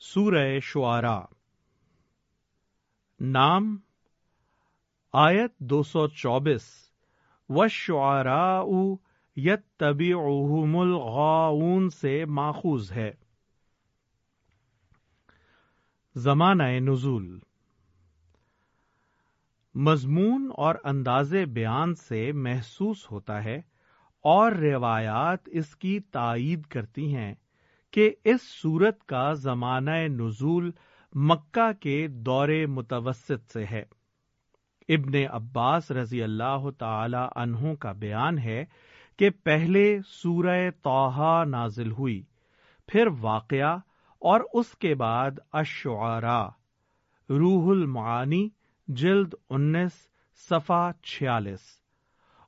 سورہ شعرا نام، آیت دو سو چوبیس۔ و شعرا یت طبی الغاؤن سے ماخوذ ہے۔ زمانہ نزول۔ مضمون اور انداز بیان سے محسوس ہوتا ہے اور روایات اس کی تائید کرتی ہیں۔ کہ اس صورت کا زمانہ نزول مکہ کے دور متوسط سے ہے۔ ابن عباس رضی اللہ تعالی عنہ کا بیان ہے کہ پہلے سورہ توحا نازل ہوئی، پھر واقعہ اور اس کے بعد اشعرا روح المعانی، جلد انیس صفا چھیالیس۔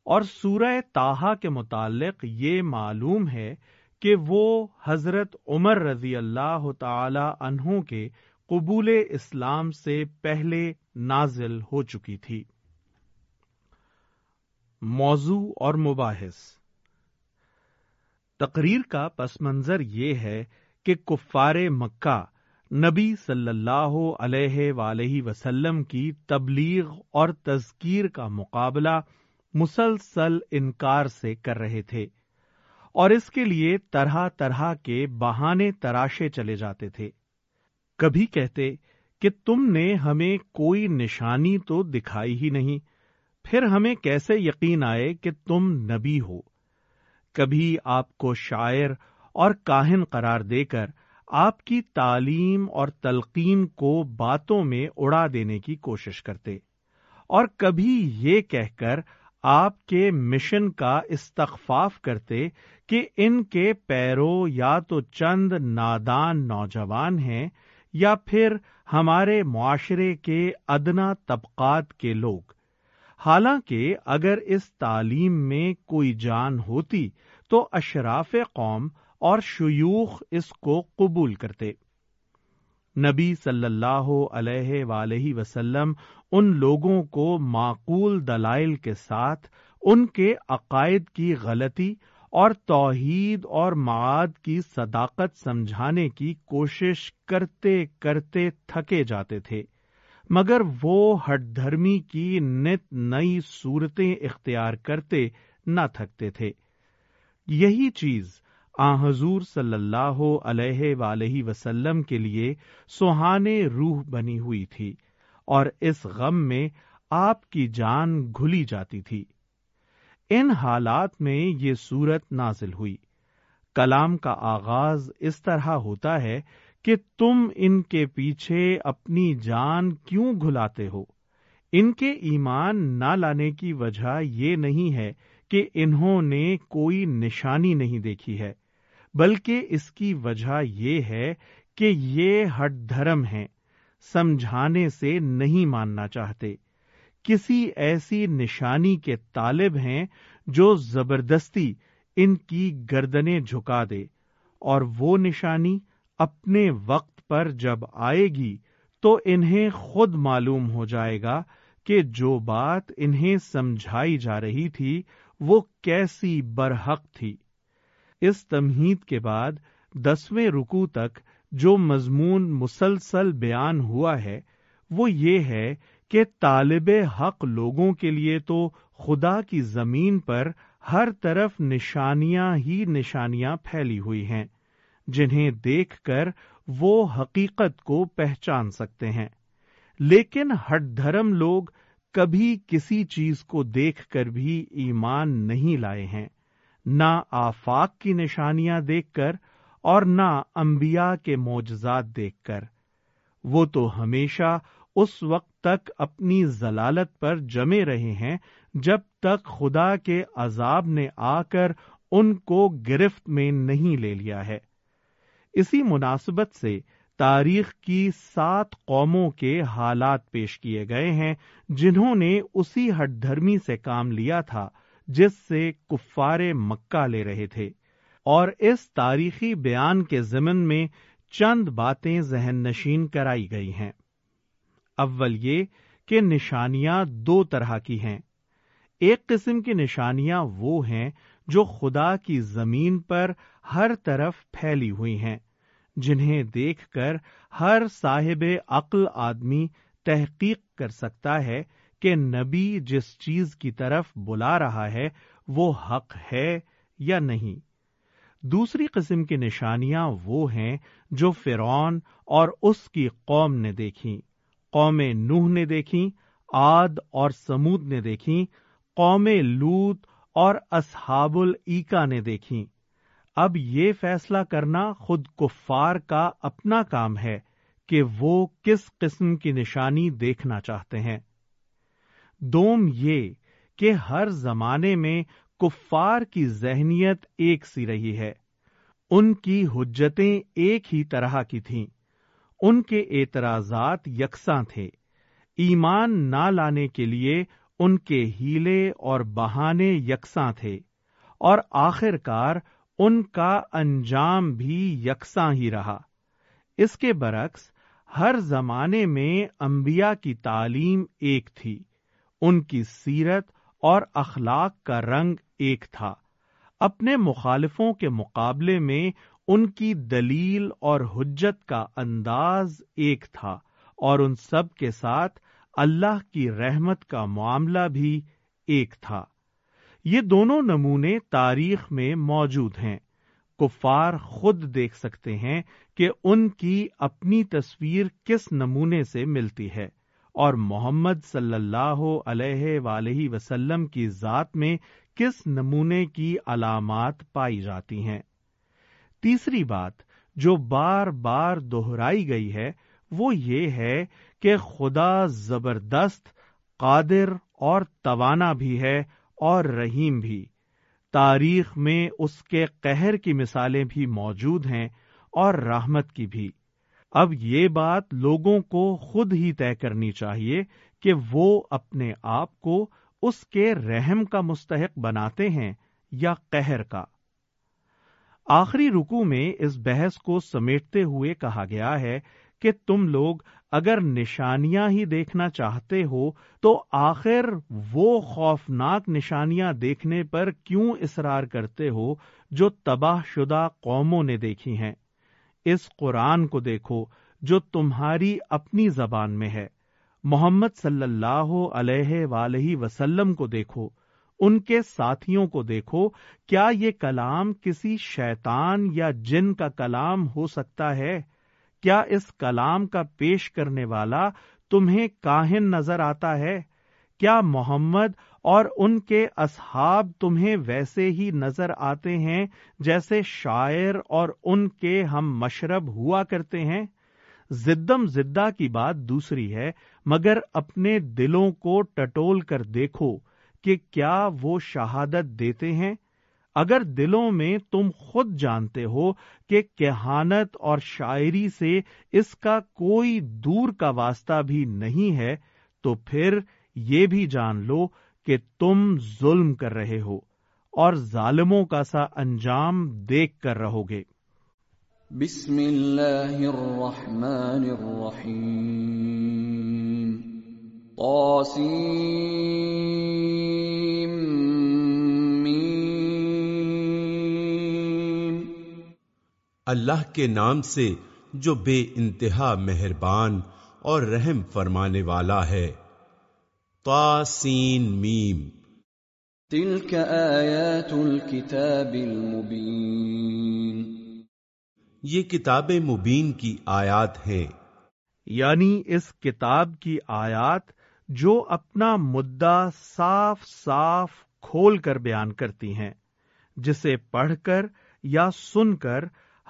اور سورہ تاہا کے متعلق یہ معلوم ہے کہ وہ حضرت عمر رضی اللہ تعالی عنہ کے قبول اسلام سے پہلے نازل ہو چکی تھی۔ موضوع اور مباحث۔ تقریر کا پس منظر یہ ہے کہ کفار مکہ نبی صلی اللہ علیہ ولیہ وسلم کی تبلیغ اور تذکیر کا مقابلہ مسلسل انکار سے کر رہے تھے۔ اور اس کے لیے طرح طرح کے بہانے تراشے چلے جاتے تھے۔ کبھی کہتے کہ تم نے ہمیں کوئی نشانی تو دکھائی ہی نہیں، پھر ہمیں کیسے یقین آئے کہ تم نبی ہو؟ کبھی آپ کو شاعر اور کاہن قرار دے کر آپ کی تعلیم اور تلقین کو باتوں میں اڑا دینے کی کوشش کرتے، اور کبھی یہ کہہ کر آپ کے مشن کا استخفاف کرتے کہ ان کے پیرو یا تو چند نادان نوجوان ہیں یا پھر ہمارے معاشرے کے ادنا طبقات کے لوگ۔ حالانکہ اگر اس تعلیم میں کوئی جان ہوتی تو اشراف قوم اور شیوخ اس کو قبول کرتے۔ نبی صلی اللہ علیہ ولیہ وسلم ان لوگوں کو معقول دلائل کے ساتھ ان کے عقائد کی غلطی اور توحید اور معاد کی صداقت سمجھانے کی کوشش کرتے کرتے تھکے جاتے تھے، مگر وہ ہٹ دھرمی کی نت نئی صورتیں اختیار کرتے نہ تھکتے تھے۔ یہی چیز آ حضور صلی اللہ علیہ ولیہ وسلم کے لیے سہانے روح بنی ہوئی تھی اور اس غم میں آپ کی جان گھلی جاتی تھی۔ ان حالات میں یہ صورت نازل ہوئی۔ کلام کا آغاز اس طرح ہوتا ہے کہ تم ان کے پیچھے اپنی جان کیوں گھلاتے ہو؟ ان کے ایمان نہ لانے کی وجہ یہ نہیں ہے کہ انہوں نے کوئی نشانی نہیں دیکھی ہے، بلکہ اس کی وجہ یہ ہے کہ یہ ہٹ دھرم ہے سمجھانے سے نہیں ماننا چاہتے۔ کسی ایسی نشانی کے طالب ہیں جو زبردستی ان کی گردنیں جھکا دے اور وہ نشانی اپنے وقت پر جب آئے گی تو انہیں خود معلوم ہو جائے گا کہ جو بات انہیں سمجھائی جا رہی تھی وہ کیسی برحق تھی۔ اس تمہید کے بعد دسویں رکو تک جو مضمون مسلسل بیان ہوا ہے وہ یہ ہے کہ طالب حق لوگوں کے لیے تو خدا کی زمین پر ہر طرف نشانیاں ہی نشانیاں پھیلی ہوئی ہیں، جنہیں دیکھ کر وہ حقیقت کو پہچان سکتے ہیں۔ لیکن ہٹ دھرم لوگ کبھی کسی چیز کو دیکھ کر بھی ایمان نہیں لائے ہیں۔ نہ آفاق کی نشانیاں دیکھ کر اور نہ انبیاء کے معجزات دیکھ کر۔ وہ تو ہمیشہ اس وقت تک اپنی ضلالت پر جمے رہے ہیں، جب تک خدا کے عذاب نے آ کر ان کو گرفت میں نہیں لے لیا ہے۔ اسی مناسبت سے تاریخ کی سات قوموں کے حالات پیش کیے گئے ہیں، جنہوں نے اسی ہٹ دھرمی سے کام لیا تھا جس سے کفار مکہ لے رہے تھے۔ اور اس تاریخی بیان کے ضمن میں چند باتیں ذہن نشین کرائی گئی ہیں۔ اول یہ کہ نشانیاں دو طرح کی ہیں۔ ایک قسم کی نشانیاں وہ ہیں جو خدا کی زمین پر ہر طرف پھیلی ہوئی ہیں، جنہیں دیکھ کر ہر صاحب عقل آدمی تحقیق کر سکتا ہے کہ نبی جس چیز کی طرف بلا رہا ہے وہ حق ہے یا نہیں۔ دوسری قسم کی نشانیاں وہ ہیں جو فرعون اور اس کی قوم نے دیکھی قوم نوح نے دیکھی آد اور سمود نے دیکھی قوم لوت اور اصحاب العکا نے دیکھی اب یہ فیصلہ کرنا خود کفار کا اپنا کام ہے کہ وہ کس قسم کی نشانی دیکھنا چاہتے ہیں۔ دوم یہ کہ ہر زمانے میں کفار کی ذہنیت ایک سی رہی ہے۔ ان کی حجتیں ایک ہی طرح کی تھیں۔ ان کے اعتراضات یکساں تھے۔ ایمان نہ لانے کے لیے ان کے ہیلے اور بہانے یکساں تھے۔ اور آخر کار ان کا انجام بھی یکساں ہی رہا۔ اس کے برعکس، ہر زمانے میں انبیاء کی تعلیم ایک تھی۔ ان کی سیرت اور اخلاق کا رنگ ایک تھا۔ اپنے مخالفوں کے مقابلے میں ان کی دلیل اور حجت کا انداز ایک تھا اور ان سب کے ساتھ اللہ کی رحمت کا معاملہ بھی ایک تھا۔ یہ دونوں نمونے تاریخ میں موجود ہیں۔ کفار خود دیکھ سکتے ہیں کہ ان کی اپنی تصویر کس نمونے سے ملتی ہے اور محمد صلی اللہ علیہ ولیہ وسلم کی ذات میں کس نمونے کی علامات پائی جاتی ہیں۔ تیسری بات جو بار بار دہرائی گئی ہے، وہ یہ ہے کہ خدا زبردست، قادر اور توانا بھی ہے اور رحیم بھی۔ تاریخ میں اس کے قہر کی مثالیں بھی موجود ہیں اور رحمت کی بھی۔ اب یہ بات لوگوں کو خود ہی طے کرنی چاہیے کہ وہ اپنے آپ کو اس کے رحم کا مستحق بناتے ہیں یا قہر کا۔ آخری رکو میں اس بحث کو سمیٹتے ہوئے کہا گیا ہے کہ تم لوگ اگر نشانیاں ہی دیکھنا چاہتے ہو تو آخر وہ خوفناک نشانیاں دیکھنے پر کیوں اصرار کرتے ہو جو تباہ شدہ قوموں نے دیکھی ہیں؟ اس قرآن کو دیکھو جو تمہاری اپنی زبان میں ہے۔ محمد صلی اللہ علیہ ولیہ وسلم کو دیکھو۔ ان کے ساتھیوں کو دیکھو، کیا یہ کلام کسی شیطان یا جن کا کلام ہو سکتا ہے؟ کیا اس کلام کا پیش کرنے والا تمہیں کاہن نظر آتا ہے؟ کیا محمد اور ان کے اصحاب تمہیں ویسے ہی نظر آتے ہیں جیسے شاعر اور ان کے ہم مشرب ہوا کرتے ہیں؟ زدم زدہ کی بات دوسری ہے، مگر اپنے دلوں کو ٹٹول کر دیکھو۔ کہ کیا وہ شہادت دیتے ہیں؟ اگر دلوں میں تم خود جانتے ہو کہ کہانت اور شاعری سے اس کا کوئی دور کا واسطہ بھی نہیں ہے، تو پھر یہ بھی جان لو کہ تم ظلم کر رہے ہو اور ظالموں کا سا انجام دیکھ کر رہو گے۔ بسم اللہ الرحمن الرحیم۔ اللہ کے نام سے جو بے انتہا مہربان اور رحم فرمانے والا ہے۔ تاسین میم۔ تلك آیات الكتاب المبین۔ یہ کتاب مبین کی آیات ہیں۔ یعنی اس کتاب کی آیات جو اپنا مدعا صاف صاف کھول کر بیان کرتی ہیں، جسے پڑھ کر یا سن کر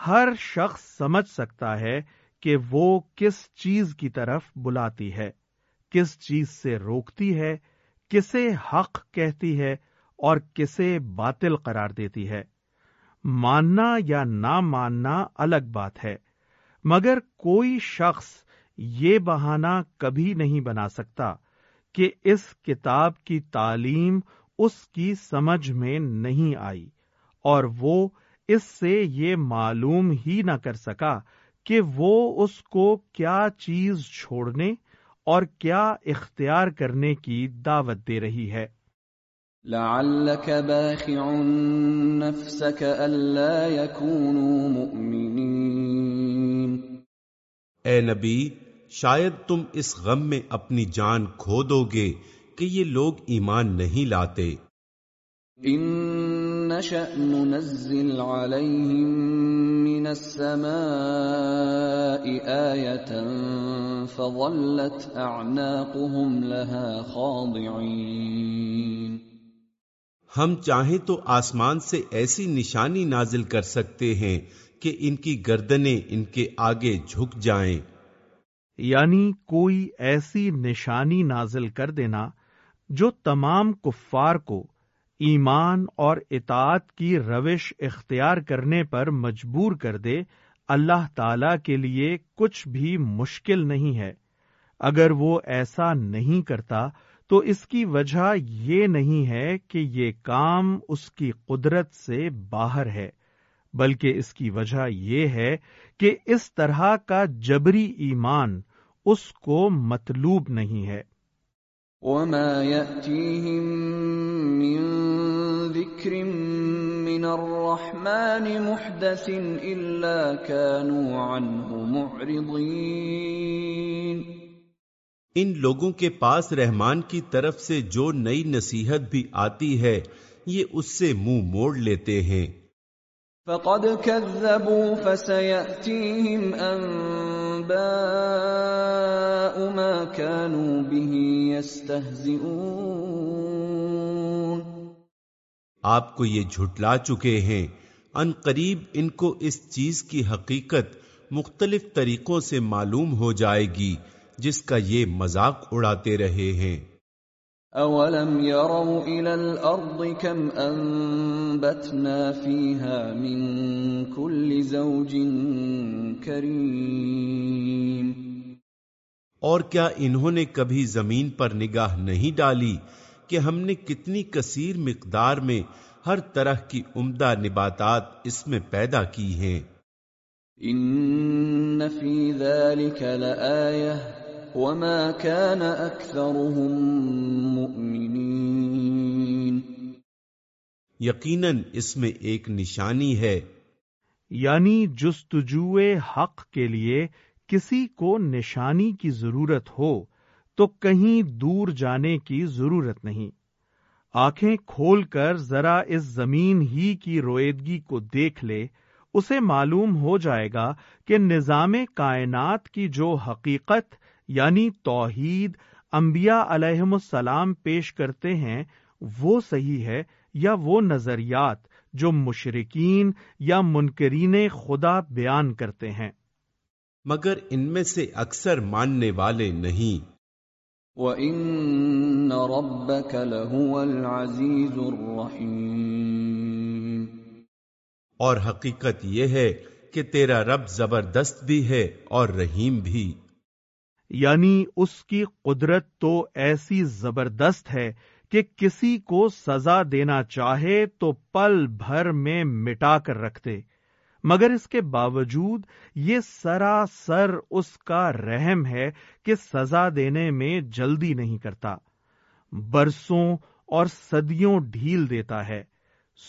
ہر شخص سمجھ سکتا ہے کہ وہ کس چیز کی طرف بلاتی ہے، کس چیز سے روکتی ہے، کسے حق کہتی ہے اور کسے باطل قرار دیتی ہے۔ ماننا یا نہ ماننا الگ بات ہے، مگر کوئی شخص یہ بہانہ کبھی نہیں بنا سکتا کہ اس کتاب کی تعلیم اس کی سمجھ میں نہیں آئی اور وہ اس سے یہ معلوم ہی نہ کر سکا کہ وہ اس کو کیا چیز چھوڑنے اور کیا اختیار کرنے کی دعوت دے رہی ہے۔ لعلك باخع نفسك ألا يكونوا مؤمنين اے نبی شاید تم اس غم میں اپنی جان کھو دو گے کہ یہ لوگ ایمان نہیں لاتے۔ ان ننزل عليهم من السماء آية فظلت اعناقهم لها خاضعين۔ ہم چاہیں تو آسمان سے ایسی نشانی نازل کر سکتے ہیں کہ ان کی گردنیں ان کے آگے جھک جائیں۔ یعنی کوئی ایسی نشانی نازل کر دینا جو تمام کفار کو ایمان اور اطاعت کی روش اختیار کرنے پر مجبور کر دے، اللہ تعالی کے لیے کچھ بھی مشکل نہیں ہے۔ اگر وہ ایسا نہیں کرتا تو اس کی وجہ یہ نہیں ہے کہ یہ کام اس کی قدرت سے باہر ہے، بلکہ اس کی وجہ یہ ہے کہ اس طرح کا جبری ایمان اس کو مطلوب نہیں ہے۔ وما يأتيهم من ذكر من الرحمن محدث إلا كانوا عنه معرضين۔ ان لوگوں کے پاس رحمان کی طرف سے جو نئی نصیحت بھی آتی ہے یہ اس سے منہ موڑ لیتے ہیں۔ فقد كذبوا فسيأتيهم أنباء ما كانوا به يستهزئون. آپ کو یہ جھٹلا چکے ہیں ان قریب ان کو اس چیز کی حقیقت مختلف طریقوں سے معلوم ہو جائے گی جس کا یہ مذاق اڑاتے رہے ہیں۔ اولم يروا الى الارض كم انبتنا فيها من كل زوج كريم اور کیا انہوں نے کبھی زمین پر نگاہ نہیں ڈالی کہ ہم نے کتنی کثیر مقدار میں ہر طرح کی عمدہ نباتات اس میں پیدا کی ہیں؟ ان في ذلك لآية وما كان اكثرهم مؤمنين۔ یقیناً اس میں ایک نشانی ہے۔ یعنی جستجوے حق کے لیے کسی کو نشانی کی ضرورت ہو تو کہیں دور جانے کی ضرورت نہیں۔ آنکھیں کھول کر ذرا اس زمین ہی کی رویدگی کو دیکھ لے اسے معلوم ہو جائے گا کہ نظام کائنات کی جو حقیقت یعنی توحید انبیاء علیہم السلام پیش کرتے ہیں وہ صحیح ہے یا وہ نظریات جو مشرقین یا منکرین خدا بیان کرتے ہیں؟ مگر ان میں سے اکثر ماننے والے نہیں۔ وَإِنَّ رَبَّكَ لَهُوَ الْعَزِيزُ الرَّحِيمُ۔ اور حقیقت یہ ہے کہ تیرا رب زبردست بھی ہے اور رحیم بھی۔ یعنی اس کی قدرت تو ایسی زبردست ہے کہ کسی کو سزا دینا چاہے تو پل بھر میں مٹا کر رکھ دے مگر اس کے باوجود یہ سراسر اس کا رحم ہے کہ سزا دینے میں جلدی نہیں کرتا۔ برسوں اور صدیوں ڈھیل دیتا ہے۔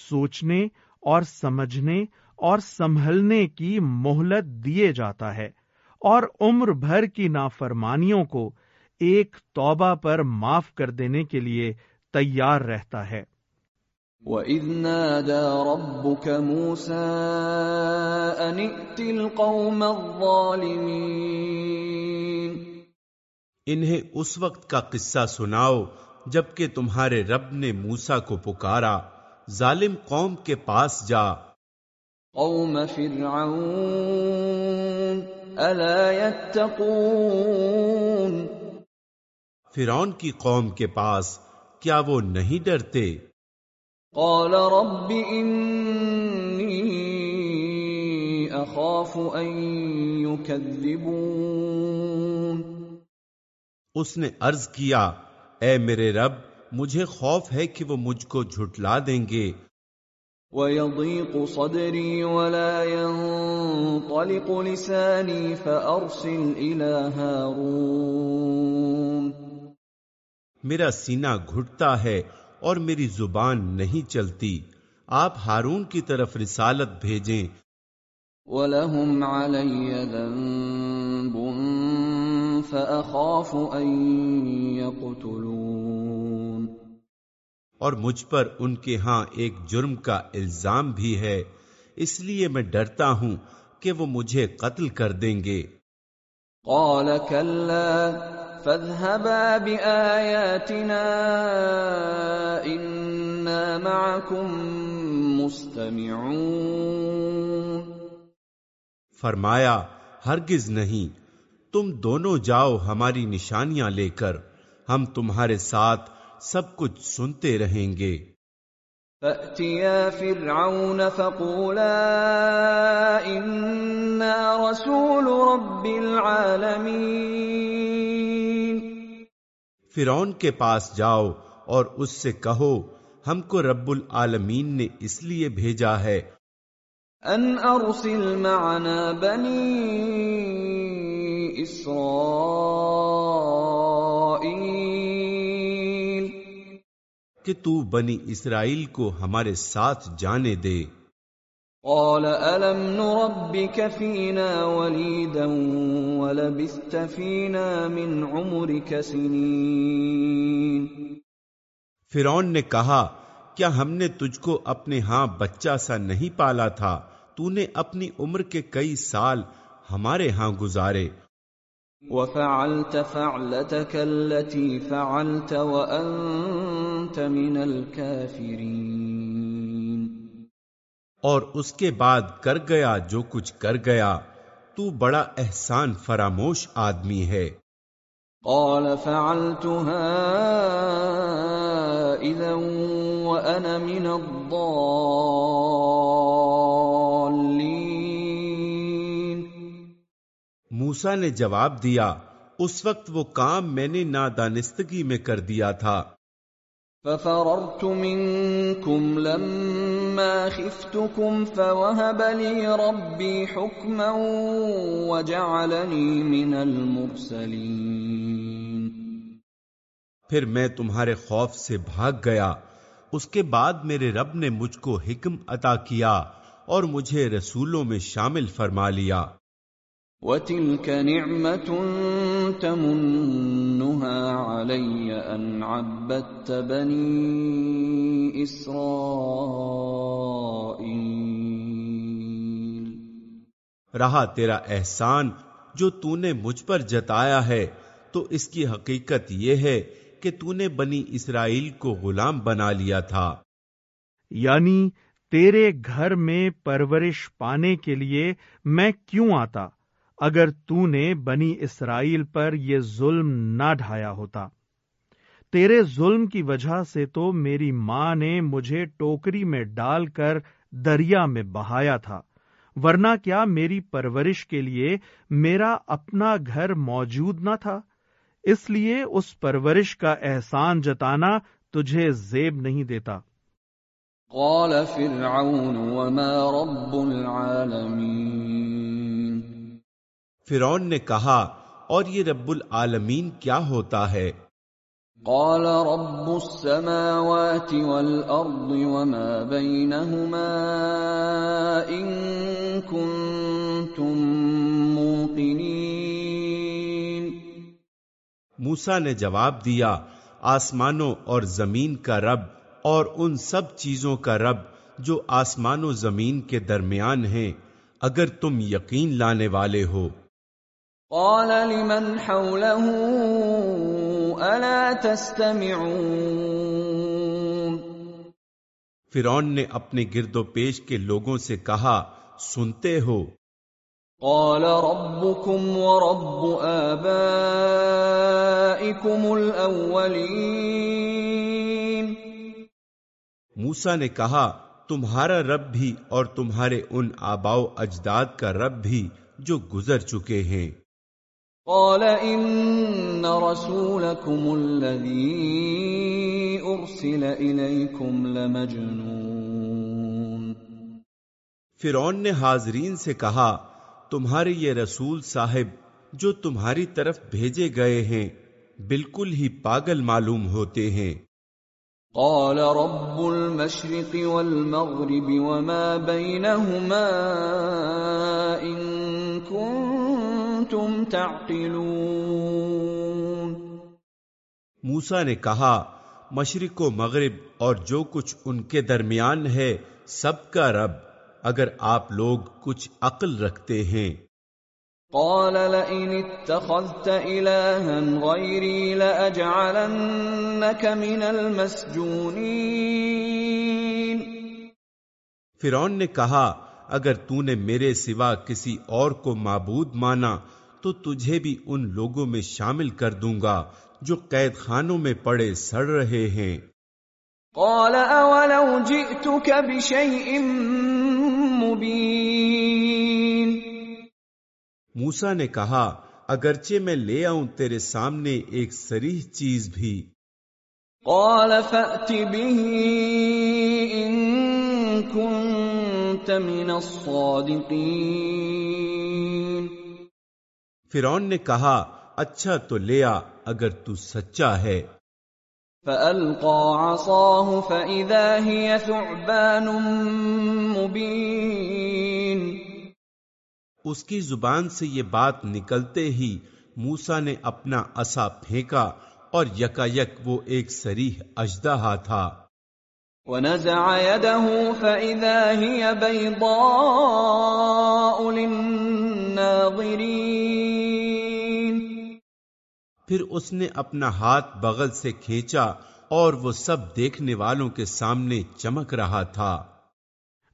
سوچنے اور سمجھنے اور سنبھلنے کی مہلت دیے جاتا ہے۔ اور عمر بھر کی نافرمانیوں کو ایک توبہ پر معاف کر دینے کے لیے تیار رہتا ہے۔ وَإِذْ نَادَى رَبُّكَ مُوسَىٰ أَنِ ائْتِ الْقَوْمَ الظَّالِمِينَ۔ انہیں اس وقت کا قصہ سناؤ جبکہ تمہارے رب نے موسا کو پکارا ظالم قوم کے پاس جا۔ قوم فرعون الا يتقون فرعون کی قوم کے پاس کیا وہ نہیں ڈرتے؟ قال رب انی اخاف ان يكذبون اس نے عرض کیا اے میرے رب مجھے خوف ہے کہ وہ مجھ کو جھٹلا دیں گے۔ وَيَضِيقُ صَدْرِي وَلَا يَنطَلِقُ لِسَانِي فَأَرْسِلْ إِلَى هَارُونَ میرا سینہ گھٹتا ہے اور میری زبان نہیں چلتی۔ آپ ہارون کی طرف رسالت بھیجیں۔ وَلَهُمْ عَلَيَّ ذَنبٌ فَأَخَافُ أَن يَقْتُلُونِ۔ اور مجھ پر ان کے ہاں ایک جرم کا الزام بھی ہے اس لیے میں ڈرتا ہوں کہ وہ مجھے قتل کر دیں گے۔ قال كلا فاذهبا بآياتنا إنا معكم مستمعون۔ فرمایا ہرگز نہیں تم دونوں جاؤ ہماری نشانیاں لے کر ہم تمہارے ساتھ سب کچھ سنتے رہیں گے۔ فَأْتِيَا فِرْعَوْنَ فَقُولَا إِنَّا رَسُولُ رَبِّ الْعَالَمِينَ۔ فرعون کے پاس جاؤ اور اس سے کہو ہم کو رب العالمین نے اس لیے بھیجا ہے۔ ان ارسل معنا بنی اسرائیل کہ تو بنی اسرائیل کو ہمارے ساتھ جانے دے۔ قال الم نربك فينا وليدا ولبثت فينا من عمرك سنين۔ فرعون نے کہا کیا ہم نے تجھ کو اپنے ہاں بچہ سا نہیں پالا تھا؟ تو نے اپنی عمر کے کئی سال ہمارے ہاں گزارے۔ وفعلت فعلتك التي فعلت وانت من الكافرين. اور اس کے بعد کر گیا جو کچھ کر گیا تو بڑا احسان فراموش آدمی ہے۔ قال فعلتها اذا وانا من الضالين. موسا نے جواب دیا اس وقت وہ کام میں نے نادانستگی میں کر دیا تھا۔ ففررت منكم لما خفتكم فوهب لي ربي حكما وجعلني من المرسلين۔ پھر میں تمہارے خوف سے بھاگ گیا۔ اس کے بعد میرے رب نے مجھ کو حکم عطا کیا اور مجھے رسولوں میں شامل فرما لیا۔ وتلك نعمة تمنها علي أن عبدت بني إسرائيل۔ رہا تیرا احسان جو تو نے مجھ پر جتایا ہے تو اس کی حقیقت یہ ہے کہ تو نے بنی اسرائیل کو غلام بنا لیا تھا۔ یعنی تیرے گھر میں پرورش پانے کے لیے میں کیوں آتا؟ اگر تو نے بنی اسرائیل پر یہ ظلم نہ ڈھایا ہوتا۔ تیرے ظلم کی وجہ سے تو میری ماں نے مجھے ٹوکری میں ڈال کر دریا میں بہایا تھا۔ ورنہ کیا میری پرورش کے لیے میرا اپنا گھر موجود نہ تھا؟ اس لیے اس پرورش کا احسان جتانا تجھے زیب نہیں دیتا۔ قال فرعون وما رب العالمين فرعون نے کہا اور یہ رب العالمین کیا ہوتا ہے؟ قال رب السماوات والأرض وما بينهما إن كنتم موقنين. موسا نے جواب دیا آسمانوں اور زمین کا رب اور ان سب چیزوں کا رب جو آسمان و زمین کے درمیان ہیں اگر تم یقین لانے والے ہو۔ قال لمن حوله ألا تستمعون؟ فرعون نے اپنے گرد و پیش کے لوگوں سے کہا سنتے ہو۔ قال ربكم ورب آبائكم الأولين. موسا نے کہا تمہارا رب بھی اور تمہارے ان آباؤ اجداد کا رب بھی جو گزر چکے ہیں۔ قال ان رسولكم الذي ارسل اليكم لمجنون. فرعون نے حاضرین سے کہا تمہارے یہ رسول صاحب جو تمہاری طرف بھیجے گئے ہیں بالکل ہی پاگل معلوم ہوتے ہیں۔ قال رب المشرق والمغرب وما بينهما كنتم تعقلون۔ موسا نے کہا مشرق و مغرب اور جو کچھ ان کے درمیان ہے سب کا رب اگر آپ لوگ کچھ عقل رکھتے ہیں۔ قال لئن اتخذت إلها غيري لأجعلنك من المسجونين۔ فرعون نے کہا اگر تو نے میرے سوا کسی اور کو معبود مانا تو تجھے بھی ان لوگوں میں شامل کر دوں گا جو قید خانوں میں پڑے سڑ رہے ہیں۔ قال اولو جئتك بشيء مبين۔ موسا نے کہا اگرچہ میں لے آؤں تیرے سامنے ایک سریح چیز بھی۔ قال فأت به كنت من الصادقين۔ فرعون نے کہا اچھا تو لیا اگر تو سچا ہے۔ فألقى عصاه فإذا هي ثعبان مبين۔ اس کی زبان سے یہ بات نکلتے ہی موسا نے اپنا عصا پھینکا اور یکا یک وہ ایک سریح اجدہا تھا۔ ونزع يده فإذا هي بيضاء للناظرين. پھر اس نے اپنا ہاتھ بغل سے کھینچا اور وہ سب دیکھنے والوں کے سامنے چمک رہا تھا۔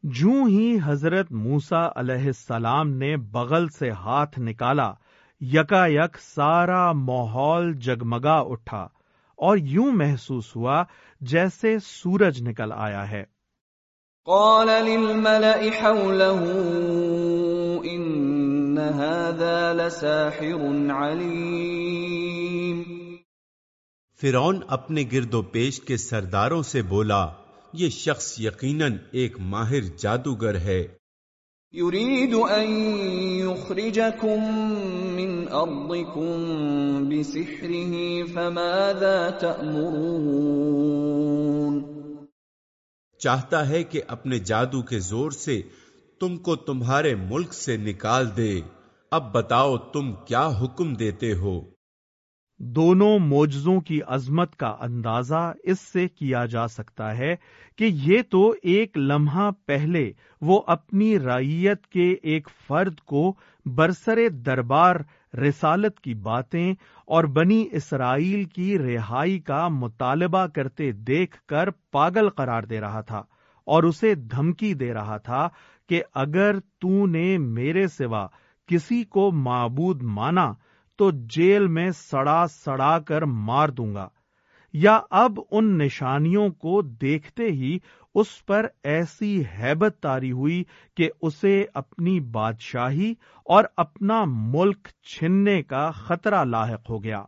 جوں ہی حضرت موسا علیہ السلام نے بغل سے ہاتھ نکالا یکا یک سارا ماحول جگمگا اٹھا اور یوں محسوس ہوا جیسے سورج نکل آیا ہے۔ قال للملأ حوله إن هذا لساحر عليم۔ فرعون اپنے گرد و پیش کے سرداروں سے بولا یہ شخص یقیناً ایک ماہر جادوگر ہے۔ يريد أن يخرجكم من أرضكم بسحره فماذا تأمرون چاہتا ہے کہ اپنے جادو کے زور سے تم کو تمہارے ملک سے نکال دے۔ اب بتاؤ تم کیا حکم دیتے ہو؟ دونوں موجزوں کی عظمت کا اندازہ اس سے کیا جا سکتا ہے کہ یہ تو ایک لمحہ پہلے وہ اپنی رائیت کے ایک فرد کو برسر دربار رسالت کی باتیں اور بنی اسرائیل کی رہائی کا مطالبہ کرتے دیکھ کر پاگل قرار دے رہا تھا اور اسے دھمکی دے رہا تھا کہ اگر تو نے میرے سوا کسی کو معبود مانا تو جیل میں سڑا سڑا کر مار دوں گا یا اب ان نشانیوں کو دیکھتے ہی اس پر ایسی ہیبت تاری ہوئی کہ اسے اپنی بادشاہی اور اپنا ملک چھننے کا خطرہ لاحق ہو گیا۔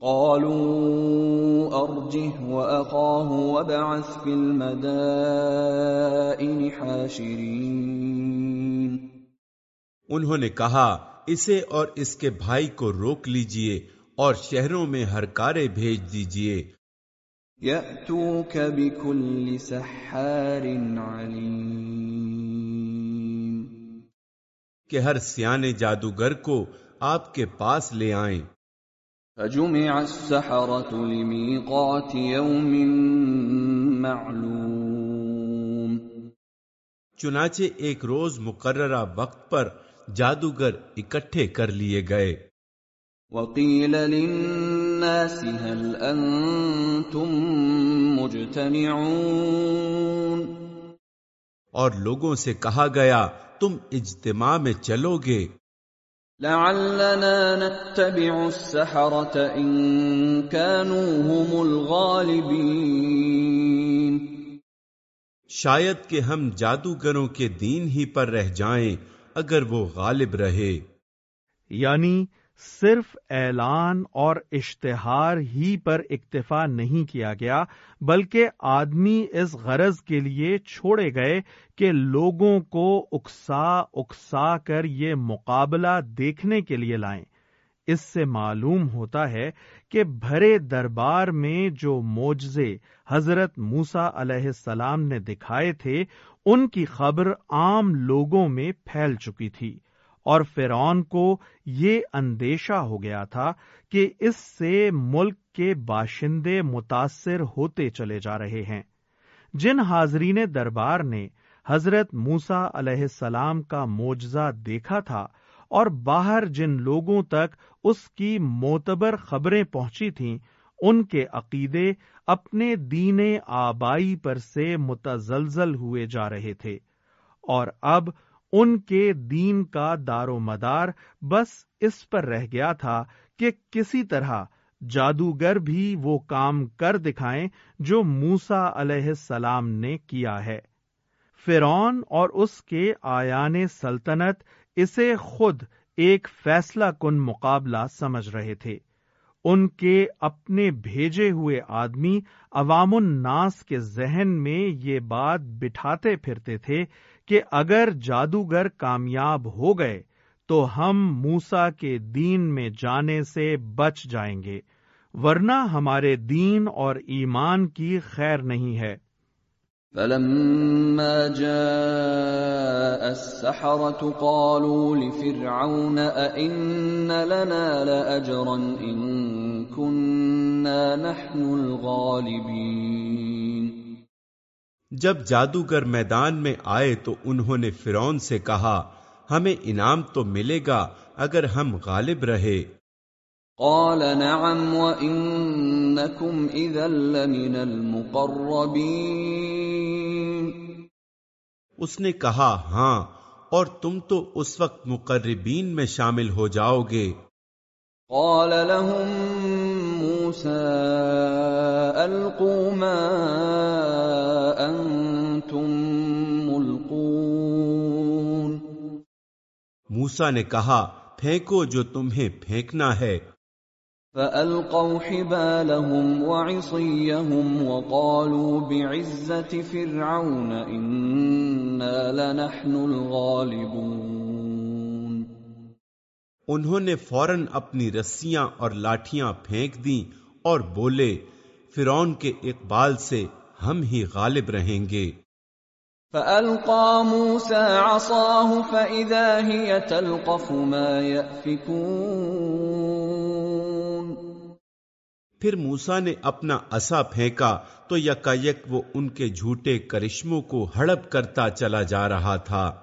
قالوا أرجه وأخاه وابعث في المدائن حاشرين۔ انہوں نے کہا اسے اور اس کے بھائی کو روک لیجیے اور شہروں میں ہر کارے بھیج دیجیے۔ يأتوك بكل سحار عليم کہ ہر سیانے جادوگر کو آپ کے پاس لے آئیں۔ فجمع السحرة لميقات يوم معلوم۔ چنانچہ ایک روز مقررہ وقت پر جادوگر اکٹھے کر لیے گئے۔ وقيل للناس هل أنتم مجتمعون؟ اور لوگوں سے کہا گیا تم اجتماع میں چلو گے۔ لعلنا نتبع السحرة إن كانوا هم الغالبين۔ شاید کہ ہم جادوگروں کے دین ہی پر رہ جائیں اگر وہ غالب رہے۔ یعنی صرف اعلان اور اشتہار ہی پر اکتفا نہیں کیا گیا، بلکہ آدمی اس غرض کے لیے چھوڑے گئے کہ لوگوں کو اکسا اکسا کر یہ مقابلہ دیکھنے کے لیے لائیں۔ اس سے معلوم ہوتا ہے کہ بھرے دربار میں جو معجزے حضرت موسا علیہ السلام نے دکھائے تھے، ان کی خبر عام لوگوں میں پھیل چکی تھی۔ اور فرعون کو یہ اندیشہ ہو گیا تھا کہ اس سے ملک کے باشندے متاثر ہوتے چلے جا رہے ہیں۔ جن حاضرین دربار نے حضرت موسا علیہ السلام کا معجزہ دیکھا تھا اور باہر جن لوگوں تک اس کی معتبر خبریں پہنچی تھیں، ان کے عقیدے اپنے دین آبائی پر سے متزلزل ہوئے جا رہے تھے۔ اور اب ان کے دین کا دار و مدار بس اس پر رہ گیا تھا کہ کسی طرح جادوگر بھی وہ کام کر دکھائیں جو موسا علیہ السلام نے کیا ہے۔ فرون اور اس کے آیان سلطنت اسے خود ایک فیصلہ کن مقابلہ سمجھ رہے تھے۔ ان کے اپنے بھیجے ہوئے آدمی عوام الناس کے ذہن میں یہ بات بٹھاتے پھرتے تھے کہ اگر جادوگر کامیاب ہو گئے تو ہم موسا کے دین میں جانے سے بچ جائیں گے، ورنہ ہمارے دین اور ایمان کی خیر نہیں ہے۔ فلما جاء السحرة قالوا لفرعون أئن لنا لأجرا إن كنا نحن الغالبين جب جادوگر میدان میں آئے تو انہوں نے فرون سے کہا ہمیں انعام تو ملے گا اگر ہم غالب رہے۔ قال نعم وانکم اذا لمن المقربین اس نے کہا ہاں اور تم تو اس وقت مقربین میں شامل ہو جاؤ گے۔ قال لهم موسى القوا ما انتم ملقون موسا نے کہا پھینکو جو تمہیں پھینکنا ہے۔ فَأَلْقَوْا حِبَالَهُمْ وَعِصِيَّهُمْ وَقَالُوا بِعِزَّةِ فِرْعَوْنَ إِنَّا لَنَحْنُ الْغَالِبُونَ انہوں نے فوراً اپنی رسیاں اور لاٹھیاں پھینک دیں اور بولے فرعون کے اقبال سے ہم ہی غالب رہیں گے۔ فَأَلْقَى مُوسَى عَصَاهُ فَإِذَا هِيَ تَلْقَفُ مَا يَأْفِكُونَ پھر موسا نے اپنا اسا پھینکا تو یک وہ ان کے جھوٹے کرشموں کو ہڑپ کرتا چلا جا رہا تھا۔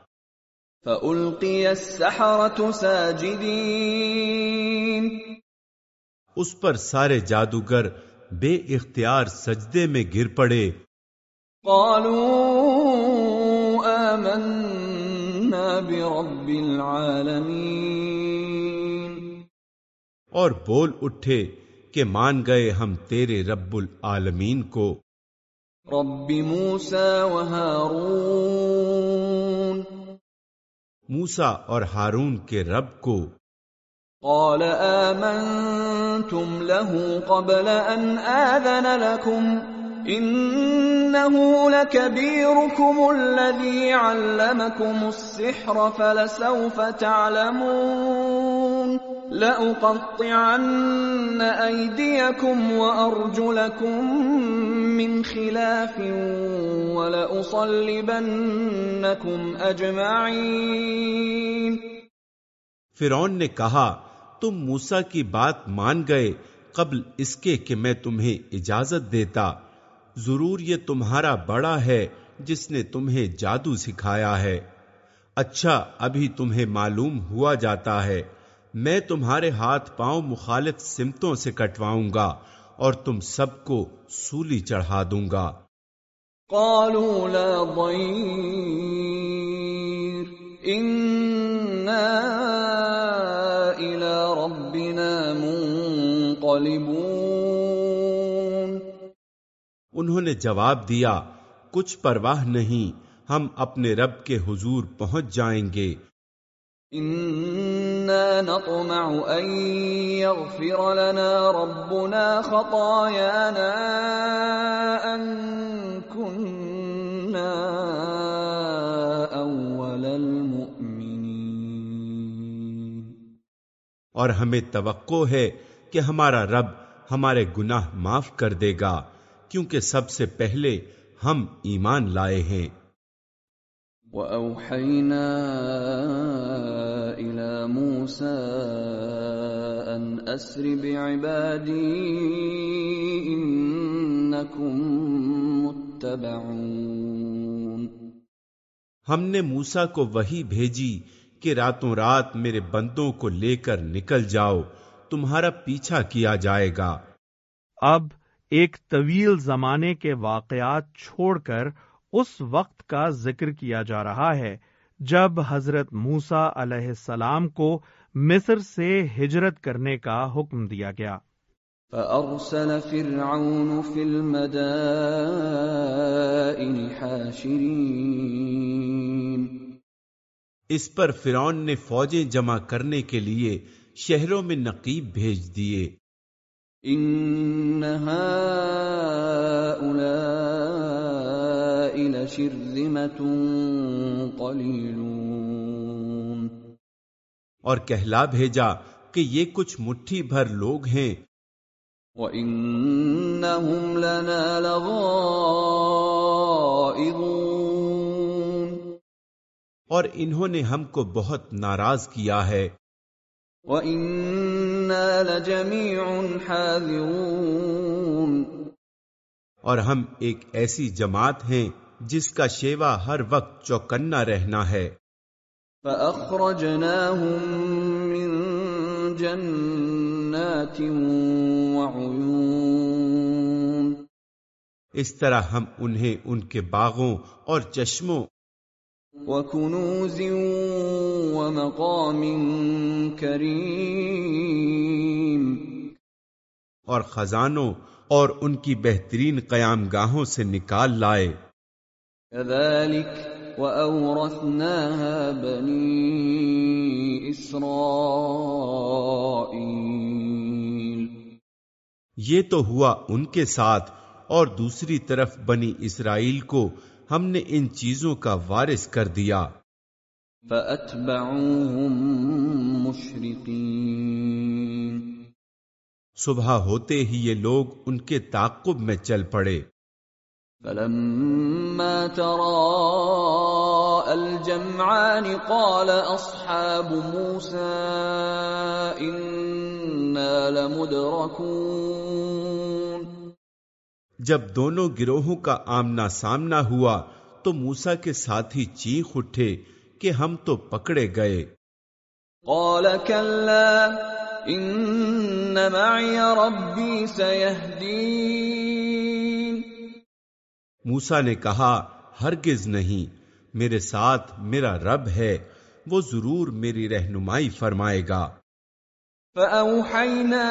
فَأُلْقِيَ السَّحَرَةُ سَاجِدِينَ۔ اس پر سارے جادوگر بے اختیار سجدے میں گر پڑے۔ قالوا آمنا برب العالمین اور بول اٹھے کہ مان گئے ہم تیرے رب العالمین کو۔ رب موسى وهارون موسا اور ہارون کے رب کو۔ قال آمنتم له قبل أن آذن لكم۔ إنه لكبيركم الذي علمكم السحر فلسوف تعلمون لأقطعن أيديكم وأرجلكم من خلاف ولأصلبنكم أجمعين فرعون نے کہا، تم موسا کی بات مان گئے، قبل اس کے کہ میں تمہیں اجازت دیتا۔ ضرور یہ تمہارا بڑا ہے جس نے تمہیں جادو سکھایا ہے۔ اچھا ابھی تمہیں معلوم ہوا جاتا ہے۔ میں تمہارے ہاتھ پاؤں مخالف سمتوں سے کٹواؤں گا اور تم سب کو سولی چڑھا دوں گا۔ قالوا لا ضير۔ إنا إلى ربنا منقلبون۔ انہوں نے جواب دیا کچھ پرواہ نہیں ہم اپنے رب کے حضور پہنچ جائیں گے۔ نطمع أن يغفر لنا ربنا خطايانا أن كنا المؤمنين۔ اور ہمیں توقع ہے کہ ہمارا رب ہمارے گناہ معاف کر دے گا۔ کیونکہ سب سے پہلے ہم ایمان لائے ہیں۔ وأوحينا إلى موسى أن أسر بعبادي إنكم متبعون۔ ہم نے موسا کو وہی بھیجی کہ راتوں رات میرے بندوں کو لے کر نکل جاؤ تمہارا پیچھا کیا جائے گا۔ اب ایک طویل زمانے کے واقعات چھوڑ کر اس وقت کا ذکر کیا جا رہا ہے جب حضرت موسا علیہ السلام کو مصر سے ہجرت کرنے کا حکم دیا گیا۔ فأرسل فرعون في المدائن حاشرين۔ اس پر فرعون نے فوجیں جمع کرنے کے لیے شہروں میں نقیب بھیج دیے۔ إن هؤلاء لشرذمة قليلون اور کہلا بھیجا کہ یہ کچھ مٹھی بھر لوگ ہیں۔ وَإِنَّهُمْ لَنَا لَغَائِظُونَ اور انہوں نے ہم کو بہت ناراض کیا ہے۔ وَإِنَّا لَجَمِيعٌ حَاذِرُونَ اور ہم ایک ایسی جماعت ہیں جس کا شیوا ہر وقت چوکنا رہنا ہے۔ فَأَخْرَجْنَاهُمْ مِنْ جَنَّاتٍ وَعُيُونَ اس طرح ہم انہیں ان کے باغوں اور چشموں وَكُنُوزٍ وَمَقَامٍ كَرِيمٍ اور خزانوں اور ان کی بہترین قیام گاہوں سے نکال لائے۔ كذلك وأورثناها بني إسرائيل۔ یہ تو ہوا ان کے ساتھ اور دوسری طرف بنی اسرائیل کو ہم نے ان چیزوں کا وارث کر دیا۔ فأتبعوهم مشرقين۔ صبح ہوتے ہی یہ لوگ ان کے تعقب میں چل پڑے۔ فلما تراءى الجمعان قال أصحاب موسى إنا لمدركون۔ جب دونوں گروہوں کا آمنا سامنا ہوا تو موسا کے ساتھی چیخ اٹھے کہ ہم تو پکڑے گئے۔ قال كلا إن معي ربي سيهدين موسا نے کہا ہرگز نہیں میرے ساتھ میرا رب ہے وہ ضرور میری رہنمائی فرمائے گا۔ فأوحينا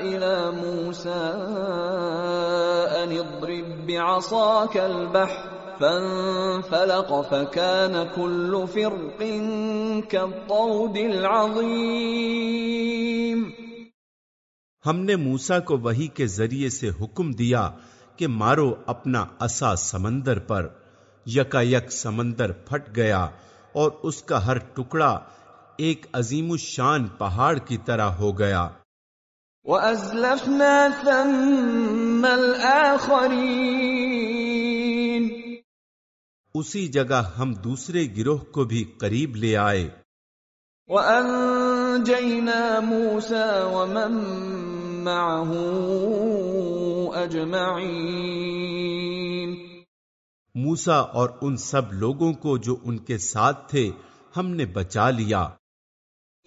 إلى موسى أن اضرب بعصاك البحر فانفلق فكان كل فرق كالطود العظيم ہم نے موسا کو وہی کے ذریعے سے حکم دیا کہ مارو اپنا اسا سمندر پر یکا یک سمندر پھٹ گیا اور اس کا ہر ٹکڑا ایک عظیم الشان پہاڑ کی طرح ہو گیا۔ وأزلفنا ثم الآخرين۔ اسی جگہ ہم دوسرے گروہ کو بھی قریب لے آئے۔ وأنجينا موسى ومن معه أجمعين۔ موسا اور ان سب لوگوں کو جو ان کے ساتھ تھے ہم نے بچا لیا۔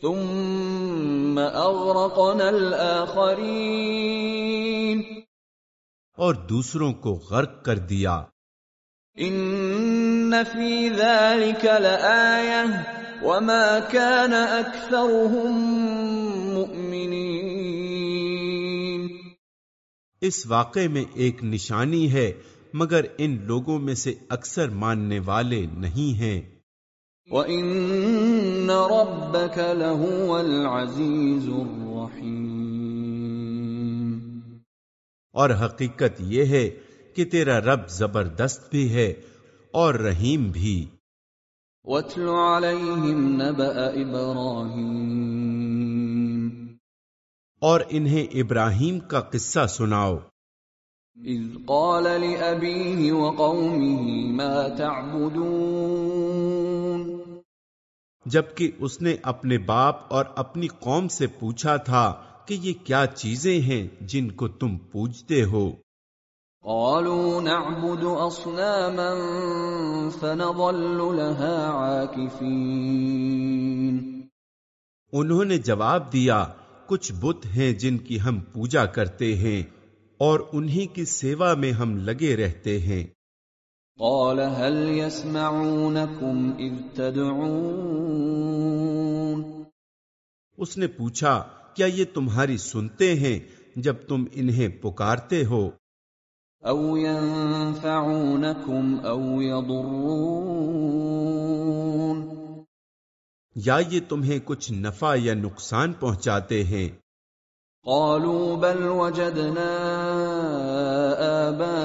ثم أغرقنا الآخرين. اور دوسروں کو غرق کر دیا۔ إن في ذلك لآية وما كان أكثرهم مؤمنين. اس واقعے میں ایک نشانی ہے مگر ان لوگوں میں سے اکثر ماننے والے نہیں ہیں۔ وَإِنَّ رَبَّكَ لَهُوَ الْعَزِيزُ الرَّحِيمُ اور حقیقت یہ ہے کہ تیرا رب زبردست بھی ہے اور رحیم بھی۔ وَاتْلُ عَلَيْهِمْ نَبَأَ إِبْرَاهِيمَ۔ اور انہیں ابراہیم کا قصہ سناؤ۔ إِذْ قَالَ لِأَبِيهِ وَقَوْمِهِ مَا تَعْبُدُونَ جبکہ اس نے اپنے باپ اور اپنی قوم سے پوچھا تھا کہ یہ کیا چیزیں ہیں جن کو تم پوجتے ہو۔ قالوا نعبد اصناما فنظل لها عاكفين۔ انہوں نے جواب دیا کچھ بت ہیں جن کی ہم پوجا کرتے ہیں اور انہی کی سیوا میں ہم لگے رہتے ہیں۔ قال هل يسمعونكم اذ تدعون؟ اس نے پوچھا کیا یہ تمہاری سنتے ہیں جب تم انہیں پکارتے ہو؟ او ينفعونكم او يضرون؟ یا یہ تمہیں کچھ نفع یا نقصان پہنچاتے ہیں؟ قالوا بل وجدنا آباءنا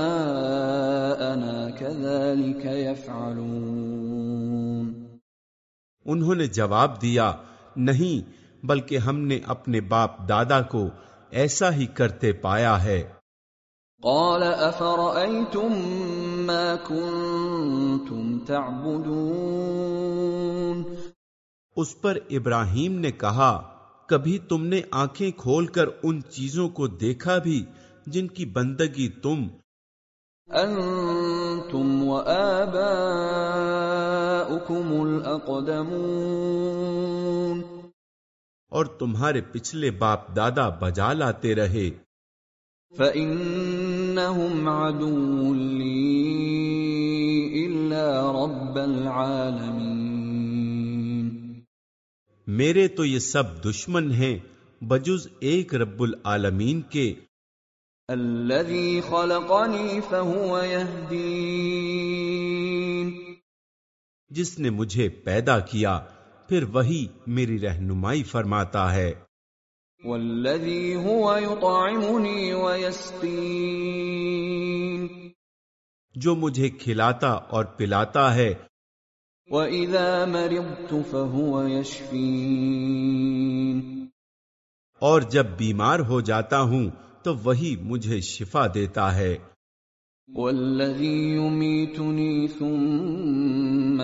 كذلك يفعلون۔ انہوں نے جواب دیا نہیں بلکہ ہم نے اپنے باپ دادا کو ایسا ہی کرتے پایا ہے۔ قال افرأيتم ما كنتم تعبدون؟ اس پر ابراہیم نے کہا کبھی تم نے آنکھیں کھول کر ان چیزوں کو دیکھا بھی جن کی بندگی تم انتم وآباؤكم الاقدمون اور تمہارے پچھلے باپ دادا بجا لاتے رہے۔ فَإِنَّهُمْ عَدُوٌّ لِّي إِلَّا رَبَّ الْعَالَمِينَ. میرے تو یہ سب دشمن ہیں بجز ایک رب العالمین کے۔ الَّذِي خَلَقَنِي فَهُوَ يَهْدِينَ. جس نے مجھے پیدا کیا پھر وہی میری رہنمائی فرماتا ہے۔ وَالَّذِي هُوَ يُطْعِمُنِي وَيَسْقِينَ جو مجھے کھلاتا اور پلاتا ہے۔ وَإِذَا مَرِضْتُ فَهُوَ يَشْفِينَ۔ اور جب بیمار ہو جاتا ہوں تو وہی مجھے شفا دیتا ہے۔ وَالَّذِي يُمِيتُنِي ثُمَّ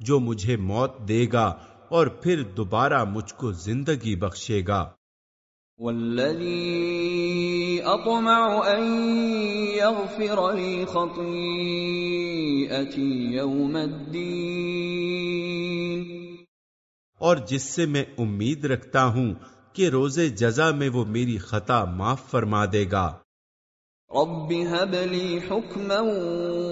جو مجھے موت دے گا اور پھر دوبارہ مجھ کو زندگی بخشے گا۔ والذي اطمع ان يغفر لي خطيئتي يوم الدين۔ اور جس سے میں امید رکھتا ہوں کہ روز جزا میں وہ میری خطا معاف فرما دے گا۔ رب هب لي حكما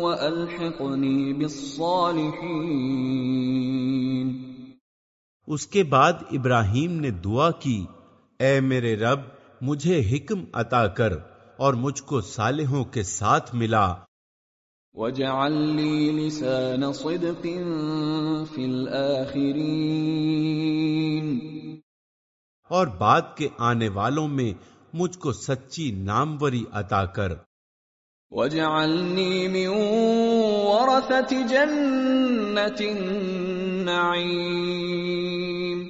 والحقني بالصالحين۔ اس کے بعد ابراہیم نے دعا کی اے میرے رب مجھے حکم عطا کر اور مجھ کو صالحوں کے ساتھ ملا۔ واجعل لي لسان صدق في الآخرين۔ اور بعد کے آنے والوں میں مجھ کو سچی ناموری عطا کر۔ واجعلني من ورثة جنة النعيم۔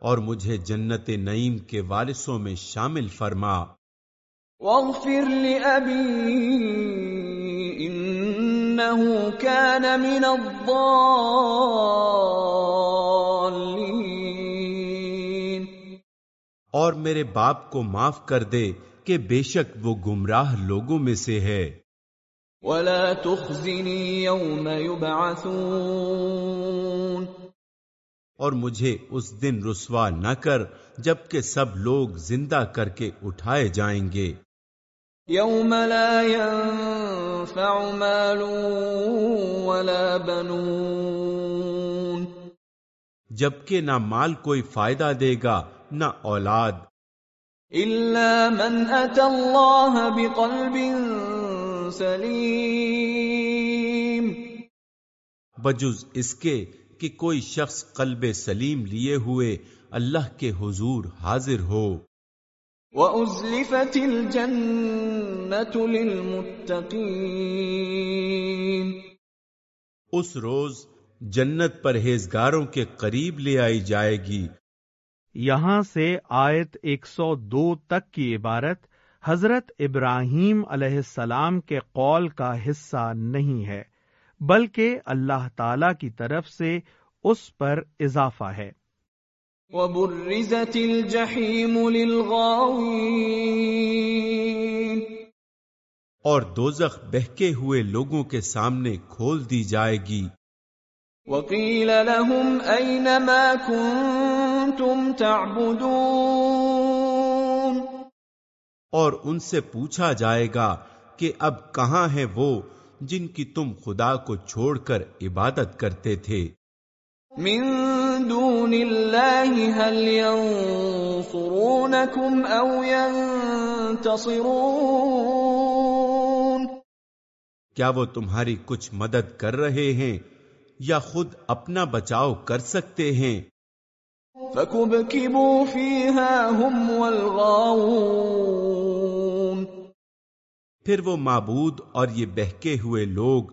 اور مجھے جنت نعیم کے وارثوں میں شامل فرما۔ واغفر إنه كان من الضالين۔ اور میرے باپ کو معاف کر دے کہ بے شک وہ گمراہ لوگوں میں سے ہے۔ ولا تخزني يوم يبعثون۔ اور مجھے اس دن رسوا نہ کر جبکہ سب لوگ زندہ کر کے اٹھائے جائیں گے۔ يوم لا ينفع مال ولا بنون۔ جبکہ نہ مال کوئی فائدہ دے گا نہ اولاد۔ إلا من أتى الله بقلب سليم۔ بجز اس کے کہ کوئی شخص قلب سلیم لیے ہوئے اللہ کے حضور حاضر ہو۔ وَأُزْلِفَتِ الْجَنَّةُ لِلْمُتَّقِينَ۔ اس روز جنت پرہیزگاروں کے قریب لے آئی جائے گی۔ یہاں سے آیت 102 تک کی عبارت حضرت ابراہیم علیہ السلام کے قول کا حصہ نہیں ہے بلکہ اللہ تعالی کی طرف سے اس پر اضافہ ہے۔ وبرزت الجحیم للغاوین اور دوزخ بہکے ہوئے لوگوں کے سامنے کھول دی جائے گی۔ وقیل لهم این ما کنتم تعبدون۔ اور ان سے پوچھا جائے گا کہ اب کہاں ہے وہ جن کی تم خدا کو چھوڑ کر عبادت کرتے تھے؟ من دون اللہ هل ينصرونکم او ینتصرون۔ کیا وہ تمہاری کچھ مدد کر رہے ہیں یا خود اپنا بچاؤ کر سکتے ہیں؟ فَكُبْكِبُوا فِيهَا هُمْ وَالْغَاوُونَ پھر وہ معبود اور یہ بہکے ہوئے لوگ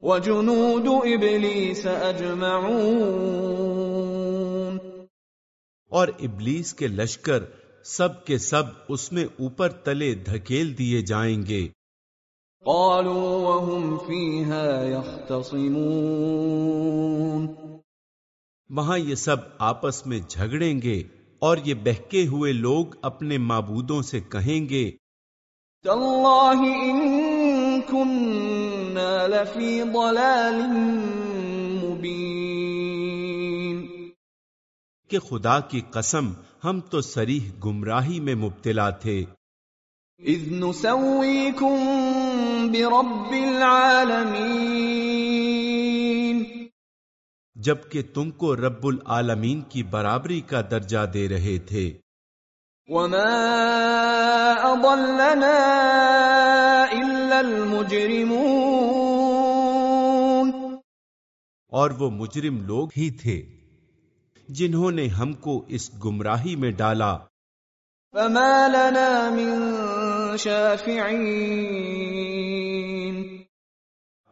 وَجُنُودُ إِبْلِيسَ أَجْمَعُونَ اور ابلیس کے لشکر سب کے سب اس میں اوپر تلے دھکیل دیے جائیں گے۔ قالوا وهم فيها يختصمون وہاں یہ سب آپس میں جھگڑیں گے اور یہ بہکے ہوئے لوگ اپنے معبودوں سے کہیں گے تالله ان كنا لفي ضلال مبين کہ خدا کی قسم ہم تو سریح گمراہی میں مبتلا تھے۔ اذ نسويكم برب العالمين جبکہ تم کو رب العالمین کی برابری کا درجہ دے رہے تھے۔ وما اضلنا الا المجرمون۔ اور وہ مجرم لوگ ہی تھے جنہوں نے ہم کو اس گمراہی میں ڈالا۔ فما لنا من شافعين۔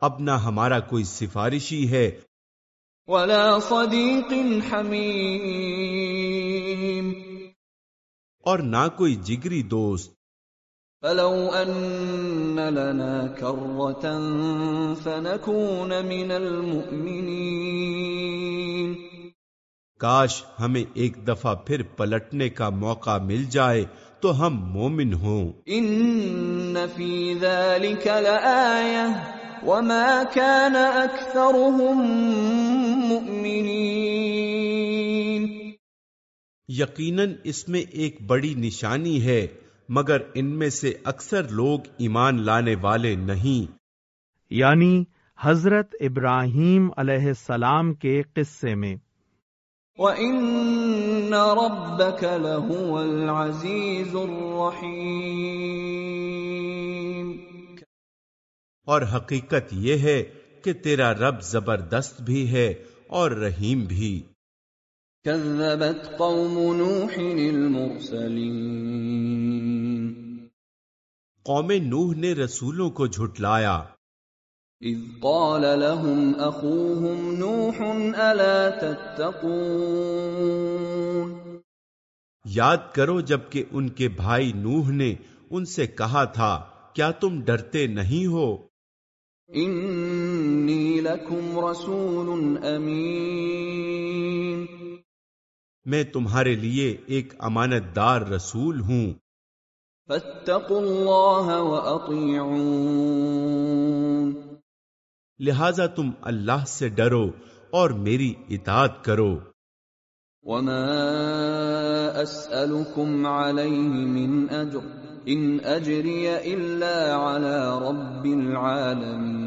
اب نہ ہمارا کوئی سفارشی ہے ولا صديق حميم اور نہ کوئی جگری دوست۔ فلو ان لنا كرة فنكون من المؤمنين۔ کاش ہمیں ایک دفعہ پھر پلٹنے کا موقع مل جائے تو ہم مومن ہوں۔ ان في ذلك لآية وما كان اكثرهم مؤمنين۔ یقیناً اس میں ایک بڑی نشانی ہے مگر ان میں سے اکثر لوگ ایمان لانے والے نہیں۔ یعنی حضرت ابراہیم علیہ السلام کے قصے میں۔ وَإِنَّ رَبَّكَ لَهُوَ الْعَزِيزُ الرَّحِيمُ۔ اور حقیقت یہ ہے کہ تیرا رب زبردست بھی ہے اور رحیم بھی۔ كذبت قوم نوح المرسلين۔ قوم نوح نے رسولوں کو جھٹلایا۔ اذ قال لهم اخوهم نوح الا تتقون۔ یاد کرو جبکہ ان کے بھائی نوح نے ان سے کہا تھا کیا تم ڈرتے نہیں ہو؟ انی لکم رسول امین میں تمہارے لیے ایک امانت دار رسول ہوں۔ فاتقوا اللہ واطیعون لہذا تم اللہ سے ڈرو اور میری اطاعت کرو۔ وما اسألكم عليه من اجر ان اجري الا على رب العالمين.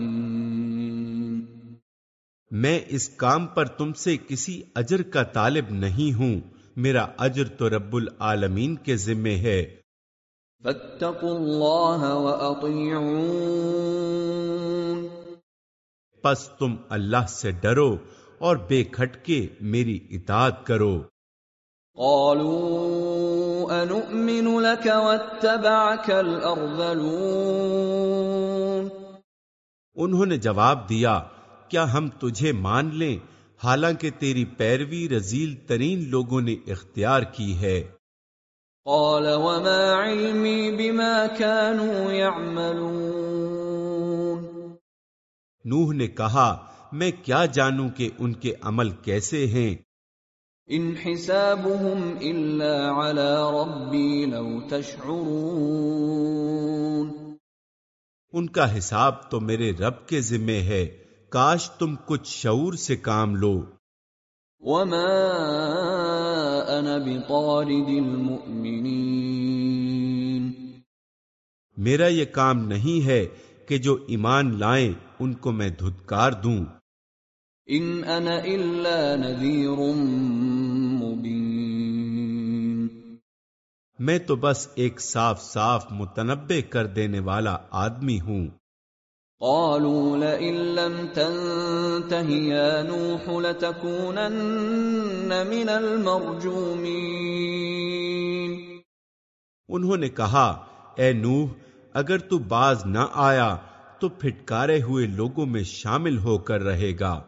میں اس کام پر تم سے کسی اجر کا طالب نہیں ہوں۔ میرا اجر تو رب العالمین کے ذمے ہے۔ فاتقوا الله واطيعون پس تم اللہ سے ڈرو اور بے کھٹکے میری اطاعت کرو۔ قالوا انؤمن لك واتبعك الارذلون انہوں نے جواب دیا کیا ہم تجھے مان لیں؟ حالانکہ تیری پیروی رزیل ترین لوگوں نے اختیار کی ہے۔ قال وما علمي بما كانوا يعملون۔ نوح نے کہا میں کیا جانوں کہ ان کے عمل کیسے ہیں؟ ان حسابهم الا على ربي لو تشعرون۔ ان کا حساب تو میرے رب کے ذمے ہے۔ کاش تم کچھ شعور سے کام لو۔ وما انا بطارد المؤمنين۔ میرا یہ کام نہیں ہے کہ جو ایمان لائیں ان کو میں دھتکار دوں۔ ان انا الا نذير مبين۔ میں تو بس ایک صاف صاف متنبع کر دینے والا آدمی ہوں۔ قالوا لئن لم تنته يا نوح لتكونن من المرجومين۔ انہوں نے کہا اے نوح اگر تو باز نہ آیا تو پھٹکارے ہوئے لوگوں میں شامل ہو کر رہے گا۔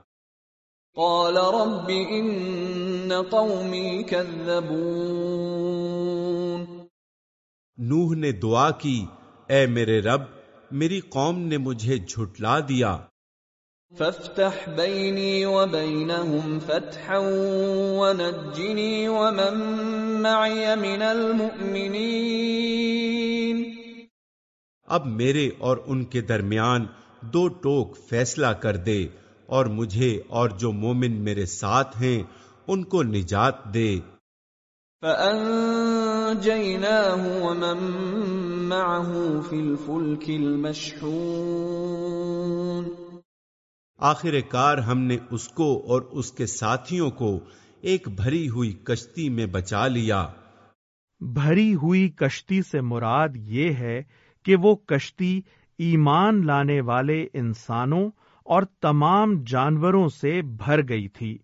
قال رب ان قومي كذبون۔ نوح نے دعا کی اے میرے رب میری قوم نے مجھے جھٹلا دیا۔ فافتح بيني وبينهم فتحا ونجني ومن معي من المؤمنين اب میرے اور ان کے درمیان دو ٹوک فیصلہ کر دے اور مجھے اور جو مومن میرے ساتھ ہیں ان کو نجات دے۔ فأنجيناه ومن معه في الفلك المشحون۔ آخر کار ہم نے اس کو اور اس کے ساتھیوں کو ایک بھری ہوئی کشتی میں بچا لیا۔ بھری ہوئی کشتی سے مراد یہ ہے کہ وہ کشتی ایمان لانے والے انسانوں اور تمام جانوروں سے بھر گئی تھی۔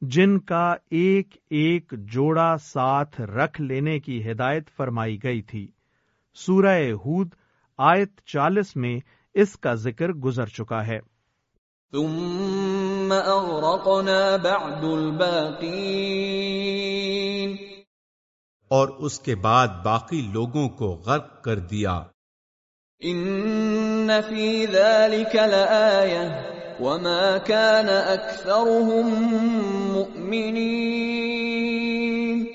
جن کا ایک ایک جوڑا ساتھ رکھ لینے کی ہدایت فرمائی گئی تھی۔ سورہ ہود آیت چالیس میں اس کا ذکر گزر چکا ہے۔ ثم اغرقنا بعد الباقين۔ اور اس کے بعد باقی لوگوں کو غرق کر دیا۔ ان في ذلك لآية۔ وما كان اكثرهم مؤمنين۔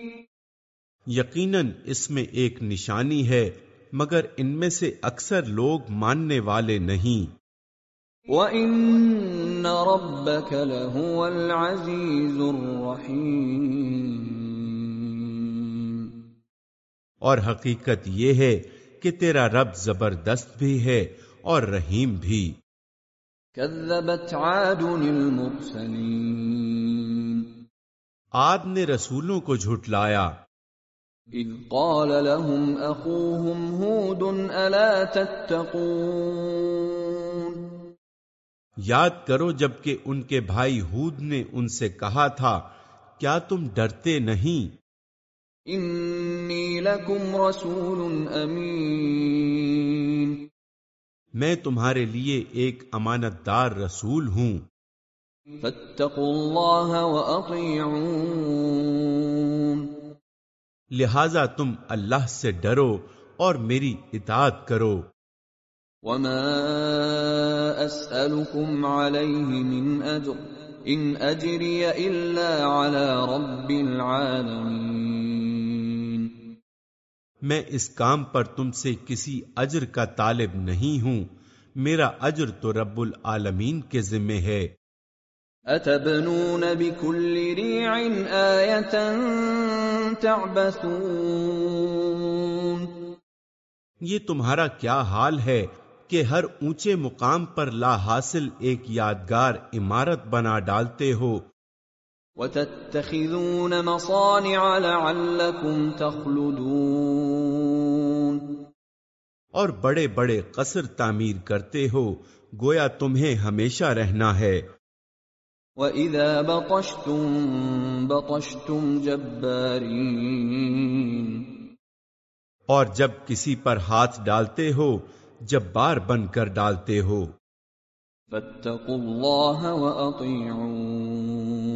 یقیناً اس میں ایک نشانی ہے مگر ان میں سے اکثر لوگ ماننے والے نہیں۔ وَإِنَّ رَبَّكَ لَهُوَ الْعَزِيزُ الرَّحِيمُ۔ اور حقیقت یہ ہے کہ تیرا رب زبردست بھی ہے اور رحیم بھی۔ كذبت عاد المرسلين. آد نے رسولوں کو جھٹلایا۔ إذ قال لهم أخوهم هود ألا تتقون؟ یاد کرو جبکہ ان کے بھائی ہود نے ان سے کہا تھا کیا تم ڈرتے نہیں؟ إني لكم رسول أمين۔ میں تمہارے لیے ایک امانت دار رسول ہوں۔ فاتقوا الله وأطيعون لہذا تم اللہ سے ڈرو اور میری اطاعت کرو۔ وما أسألكم عليه من أجر إن أجري إلا على رب العالمين۔ میں اس کام پر تم سے کسی اجر کا طالب نہیں ہوں۔ میرا اجر تو رب العالمین کے ذمے ہے۔ أتبنون بكل ريع تعبثون؟ یہ تمہارا کیا حال ہے کہ ہر اونچے مقام پر لا حاصل ایک یادگار عمارت بنا ڈالتے ہو؟ وتتخذون مصانع لعلكم تخلدون اور بڑے بڑے قصر تعمیر کرتے ہو گویا تمہیں ہمیشہ رہنا ہے۔ وَإِذَا بَطَشْتُمْ بَطَشْتُمْ جَبَّارِينَ اور جب کسی پر ہاتھ ڈالتے ہو جب بار بن کر ڈالتے ہو۔ فَاتَّقُوا اللَّهَ وَأَطِيعُونَ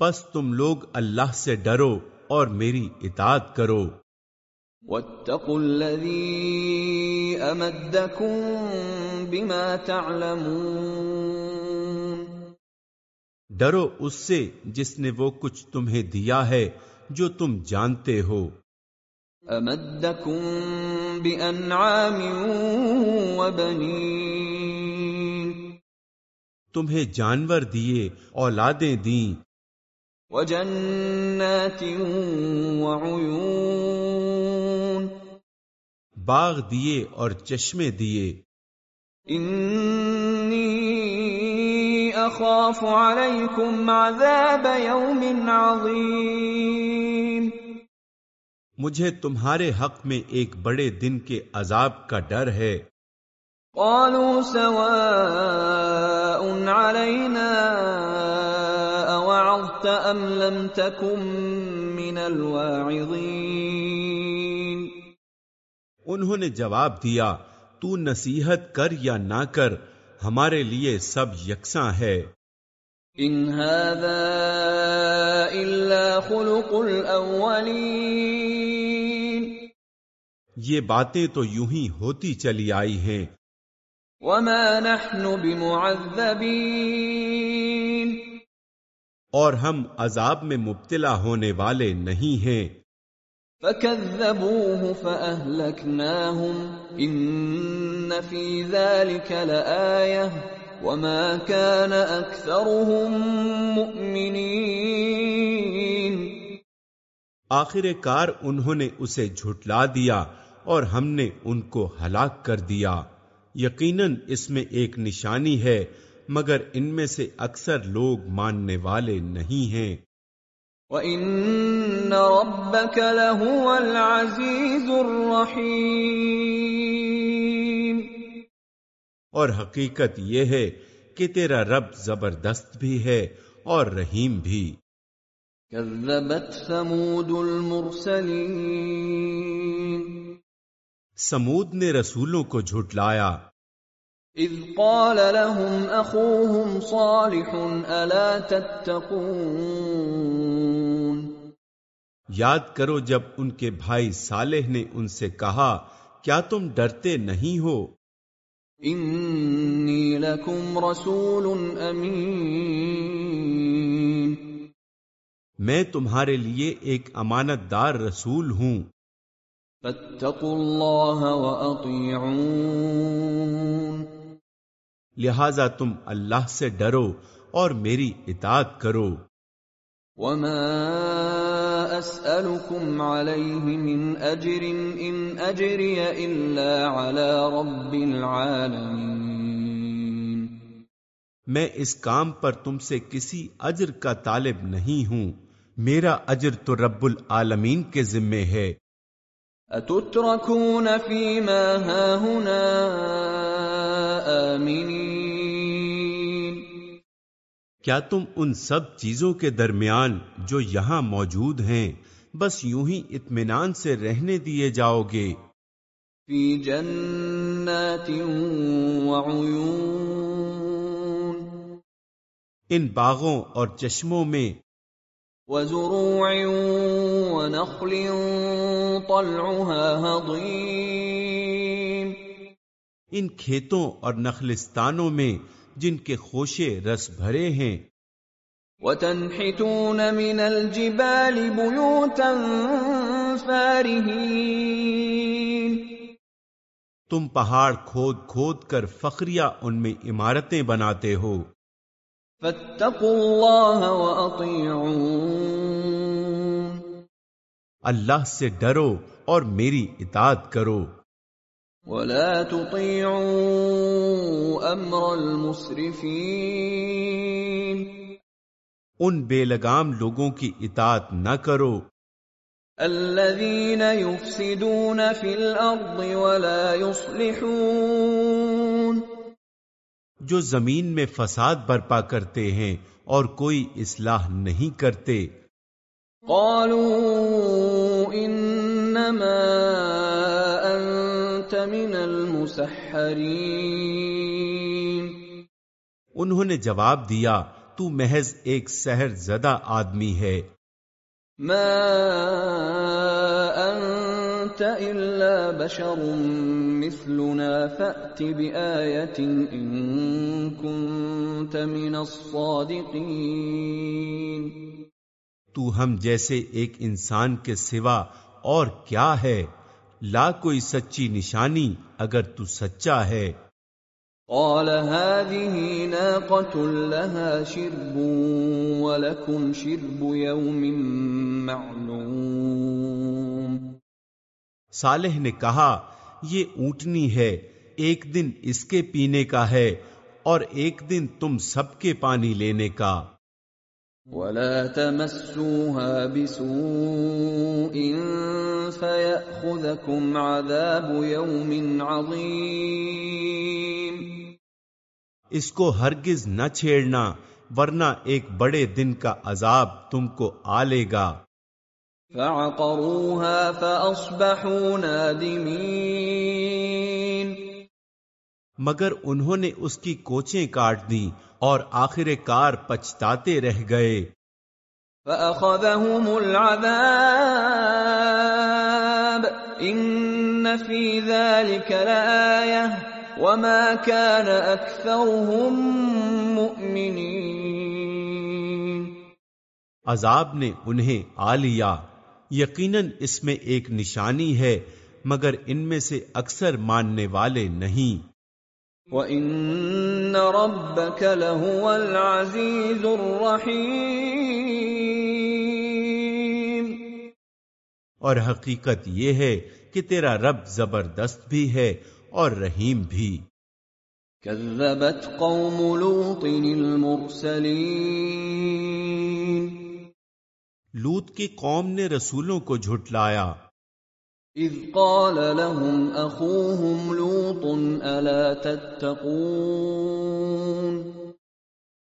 پس تم لوگ اللہ سے ڈرو اور میری اطاعت کرو۔ وَاتَّقُوا الَّذِي أَمَدَّكُمْ بما تعلمون۔ ڈرو اس سے جس نے وہ کچھ تمہیں دیا ہے جو تم جانتے ہو۔ امدکم بانعام وبنین تمہیں جانور دیے اولادیں دیں۔ وجنات وعیون باغ دیے اور چشمے دیے۔ انی اخاف علیکم عذاب یوم عظیم۔ مجھے تمہارے حق میں ایک بڑے دن کے عذاب کا ڈر ہے۔ قالوا سواء علينا اوعظت ام لم تكن من الواعظين انہوں نے جواب دیا تو نصیحت کر یا نہ کر ہمارے لیے سب یکساں ہے۔ ان هذا الا خلق الاولین یہ باتیں تو یوں ہی ہوتی چلی آئی ہیں۔ وما نحن بمعذبین اور ہم عذاب میں مبتلا ہونے والے نہیں ہیں۔ فكذبوه فأهلكناهم إن في ذلك لآية وما كان أكثرهم مؤمنين۔ آخر کار انہوں نے اسے جھٹلا دیا اور ہم نے ان کو ہلاک کر دیا۔ یقیناً اس میں ایک نشانی ہے۔ مگر ان میں سے اکثر لوگ ماننے والے نہیں ہیں۔ وَإِنَّ رَبَّكَ لَهُوَ الْعَزِيزُ الرَّحِيمُ۔ اور حقیقت یہ ہے کہ تیرا رب زبردست بھی ہے اور رحیم بھی۔ كذبت ثمود المرسلين۔ سمود نے رسولوں کو جھٹلایا۔ اذ قال لهم اخوهم صالح الا تتقون؟ یاد کرو جب ان کے بھائی صالح نے ان سے کہا کیا تم ڈرتے نہیں ہو؟ انی لکم رسول امین میں تمہارے لیے ایک امانت دار رسول ہوں۔ فاتقوا اللہ واطیعون لہذا تم اللہ سے ڈرو اور میری اطاعت کرو۔ وما اسألكم عليه من اجر ان اجري الا على رب العالمين۔ میں اس کام پر تم سے کسی اجر کا طالب نہیں ہوں۔ میرا اجر تو رب العالمین کے ذمے ہے۔ اتتركون فيما هاهنا؟ کیا تم ان سب چیزوں کے درمیان جو یہاں موجود ہیں بس یوں ہی اطمینان سے رہنے دیے جاؤ گے؟ في جنات وعيون ان باغوں اور چشموں میں وزروع ونخل طلعها هضيم ان کھیتوں اور نخلستانوں میں جن کے خوشے رس بھرے ہیں۔ وتنحتون من الجبال بيوتا فارهين۔ تم پہاڑ کھود کھود کر فخریہ ان میں عمارتیں بناتے ہو۔ فاتقوا الله واطيعون اللہ سے ڈرو اور میری اطاعت کرو۔ ولا تطيعوا امر المسرفين ان بے لگام لوگوں کی اطاعت نہ کرو۔ الذين يفسدون في الارض ولا يصلحون جو زمین میں فساد برپا کرتے ہیں اور کوئی اصلاح نہیں کرتے۔ قالوا انما انت من المسحرين انہوں نے جواب دیا تو محض ایک سحر زدہ آدمی ہے۔ ما انت الا بشر مثلنا فات بايه ان كنت من الصادقين۔ تو ہم جیسے ایک انسان کے سوا اور کیا ہے؟ لا کوئی سچی نشانی اگر تو سچا ہے۔ قال هذه ناقة لها شرب ولكم شرب يوم معلوم۔ صالح نے کہا یہ اونٹنی ہے ایک دن اس کے پینے کا ہے اور ایک دن تم سب کے پانی لینے کا۔ ولا تمسوها بسوء فيأخذكم عذاب يوم عظيم اس کو ہرگز نہ چھیڑنا ورنہ ایک بڑے دن کا عذاب تم کو آ لے گا۔ فعقروها فأصبحوا نادمين مگر انہوں نے اس کی کوچیں کاٹ دیں۔ اور آخر کار پچھتاتے رہ گئے۔ فأخذهم العذاب إن في ذلك لآية وما كان أكثرهم مؤمنين۔ عذاب نے انہیں آ لیا۔ یقیناً اس میں ایک نشانی ہے مگر ان میں سے اکثر ماننے والے نہیں۔ وَإِنَّ رَبَّكَ لَهُوَ الْعَزِيزُ الرَّحِيمُ اور حقیقت یہ ہے کہ تیرا رب زبردست بھی ہے اور رحیم بھی۔ كذبت قوم لوط المرسلين لوت کی قوم نے رسولوں کو جھٹلایا۔ اذ قال لهم اخوهم لوط الا تتقون؟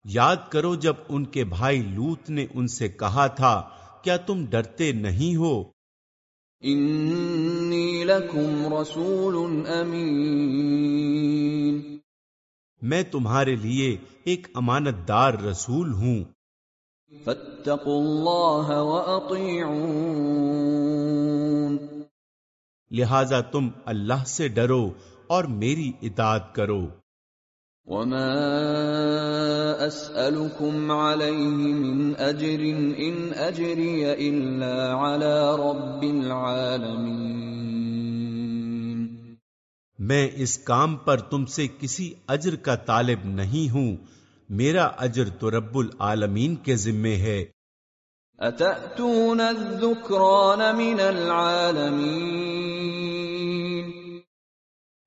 یاد کرو جب ان کے بھائی لوت نے ان سے کہا تھا کیا تم ڈرتے نہیں ہو؟ انی لکم رسول امین میں تمہارے لیے ایک امانت دار رسول ہوں۔ فاتقوا اللہ واطیعون لہذا تم اللہ سے ڈرو اور میری اطاعت کرو۔ وما اسألكم عليه من اجر ان اجري الا على رب العالمين۔ میں اس کام پر تم سے کسی اجر کا طالب نہیں ہوں۔ میرا اجر تو رب العالمین کے ذمے ہے۔ اتأتون الذکران من العالمین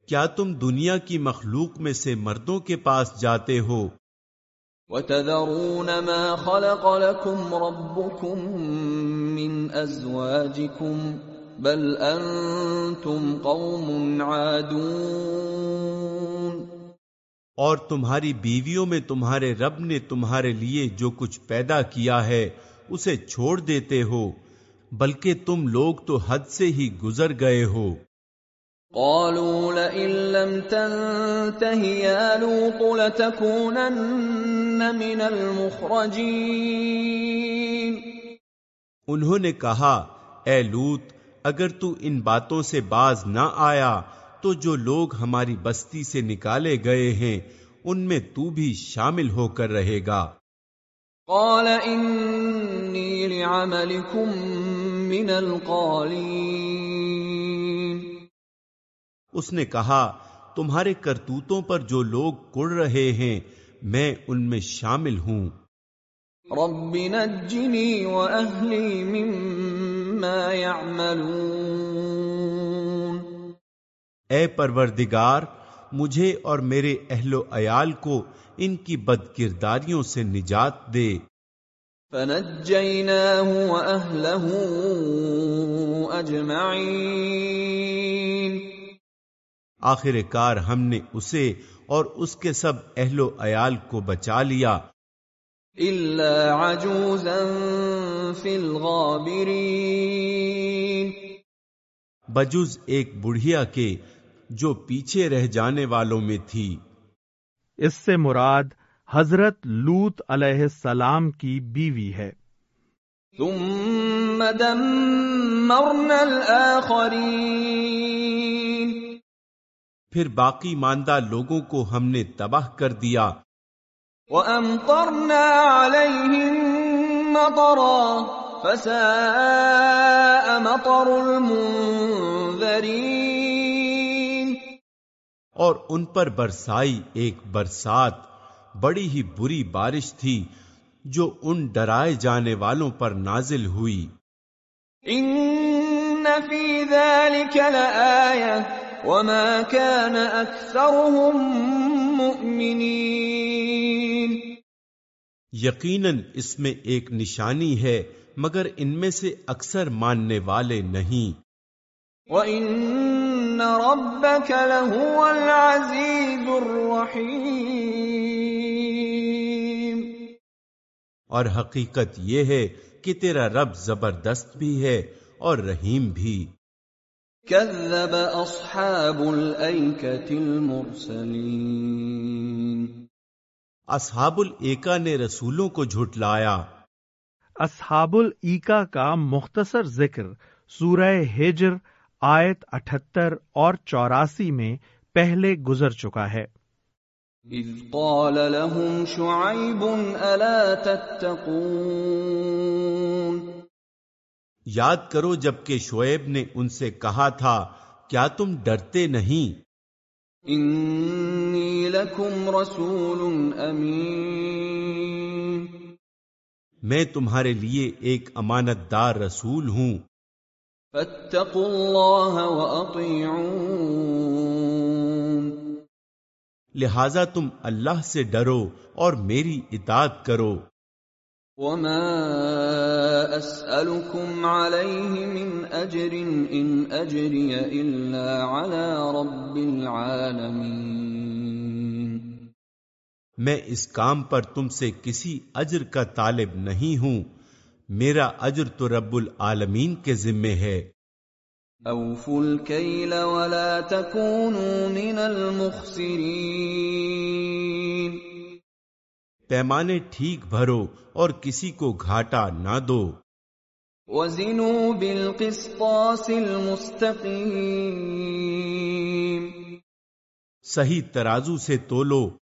کیا تم دنیا کی مخلوق میں سے مردوں کے پاس جاتے ہو؟ وتذرون ما خلق لكم ربكم من ازواجكم بل انتم قوم عادون۔ اور تمہاری بیویوں میں تمہارے رب نے تمہارے لیے جو کچھ پیدا کیا ہے اسے چھوڑ دیتے ہو بلکہ تم لوگ تو حد سے ہی گزر گئے ہو۔ قالوا لئن لم تنته يا لوط لتكونن من المخرجين۔ انہوں نے کہا اے لوت اگر تو ان باتوں سے باز نہ آیا تو جو لوگ ہماری بستی سے نکالے گئے ہیں ان میں تو بھی شامل ہو کر رہے گا۔ قال انی لعملكم من القالین اس نے کہا تمہارے کرتوتوں پر جو لوگ کڑ رہے ہیں میں ان میں شامل ہوں۔ رب نجنی واہلی مما يعملون۔ اے پروردگار مجھے اور میرے اہل و عیال کو ان کی بد کرداریوں سے نجات دے۔ فنجیناہ واہلہ اجمعین۔ آخر کار ہم نے اسے اور اس کے سب اہل و عیال کو بچا لیا۔ الا عجوزا فی الغابرین۔ بجز ایک بڑھیا کے جو پیچھے رہ جانے والوں میں تھی۔ اس سے مراد حضرت لوت علیہ السلام کی بیوی ہے۔ ثم دمرنا الآخرين پھر باقی ماندہ لوگوں کو ہم نے تباہ کر دیا۔ وَأَمْطَرْنَا عَلَيْهِمْ مَطَرًا فَسَاءَ مَطَرُ الْمُنذَرِينَ۔ اور ان پر برسائی ایک برسات بڑی ہی بری بارش تھی جو ان ڈرائے جانے والوں پر نازل ہوئی۔ ان فی ذلك وما كان اکثرهم مؤمنین یقیناً اس میں ایک نشانی ہے مگر ان میں سے اکثر ماننے والے نہیں۔ وَإِنَّ رَبَّكَ لَهُوَ الْعَزِيزُ الرَّحِيمُ۔ اور حقیقت یہ ہے کہ تیرا رب زبردست بھی ہے اور رحیم بھی۔ كذب اصحاب الایکة المرسلین اصحاب الایکا نے رسولوں کو جھٹلایا۔ اصحاب الایکا کا مختصر ذکر سورہ ہجر آیت اٹھتر اور چوراسی میں پہلے گزر چکا ہے۔ اذ قال لهم شعیب الا تتقون۔ یاد کرو جبکہ شعیب نے ان سے کہا تھا کیا تم ڈرتے نہیں؟ انی لکم رسول امین۔ میں تمہارے لیے ایک امانت دار رسول ہوں۔ فاتقوا اللہ واطیعون لہذا تم اللہ سے ڈرو اور میری اطاعت کرو۔ وما اسألكم عليه من اجر ان اجري الا على رب العالمين. میں اس کام پر تم سے کسی اجر کا طالب نہیں ہوں۔ میرا اجر تو رب العالمین کے ذمے ہے۔ اوفوا الكيل ولا تكونوا من المخسرين پیمانے ٹھیک بھرو اور کسی کو گھاٹا نہ دو۔ وزنوا بالقسطاس المستقيم صحیح ترازو سے تولو۔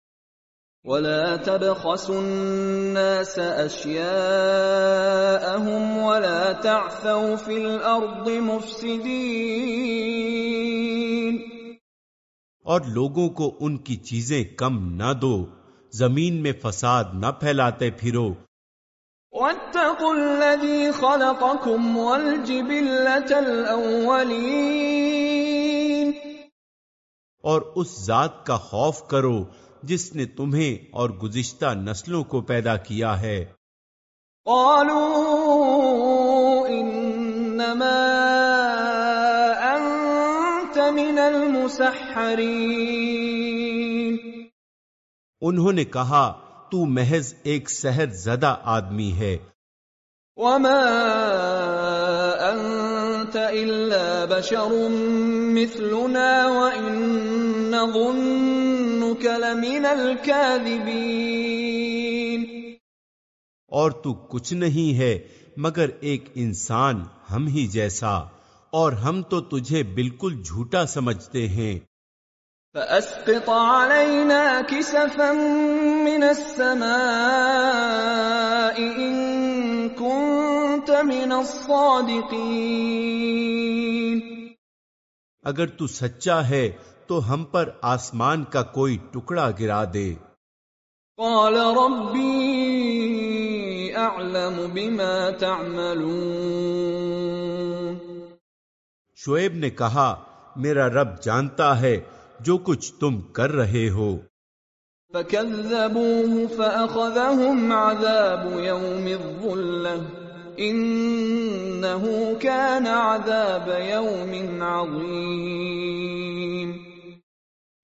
ولا تبخسوا الناس اشياءهم ولا تعثوا في الارض مفسدين۔ اور لوگوں کو ان کی چیزیں کم نہ دو زمین میں فساد نہ پھیلاتے پھرو۔ واتقوا الذي خلقكم والجبلة الاولين اور اس ذات کا خوف کرو جس نے تمہیں اور گزشتہ نسلوں کو پیدا کیا ہے۔ قالوا انما انت من المسحرين۔ انہوں نے کہا تو محض ایک سحر زدہ آدمی ہے۔ وما انت الا بشر مثلنا وان نظنك لمن الكاذبين. اور تو کچھ نہیں ہے مگر ایک انسان ہم ہی جیسا اور ہم تو تجھے بالکل جھوٹا سمجھتے ہیں۔ فاسقط علينا كسفا من السماء ان من الصادقين اگر تو سچا ہے تو ہم پر آسمان کا کوئی ٹکڑا گرا دے۔ قال ربي اعلم بما تعملون۔ شعیب نے کہا میرا رب جانتا ہے جو کچھ تم کر رہے ہو۔ فكذبوه فأخذهم عذاب يوم الظلة إنه كان عذاب يوم عظيم.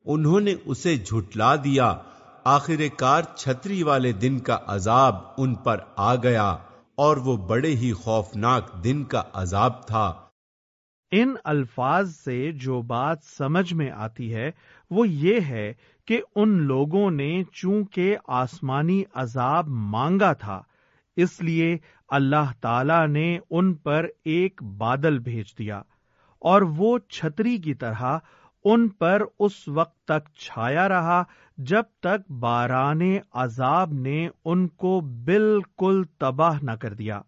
انہوں نے اسے جھٹلا دیا آخر کار چھتری والے دن کا عذاب ان پر آ گیا اور وہ بڑے ہی خوفناک دن کا عذاب تھا۔ ان الفاظ سے جو بات سمجھ میں آتی ہے وہ یہ ہے کہ ان لوگوں نے چونکہ آسمانی عذاب مانگا تھا اس لیے اللہ تعالی نے ان پر ایک بادل بھیج دیا اور وہ چھتری کی طرح ان پر اس وقت تک چھایا رہا جب تک باران عذاب نے ان کو بالکل تباہ نہ کر دیا۔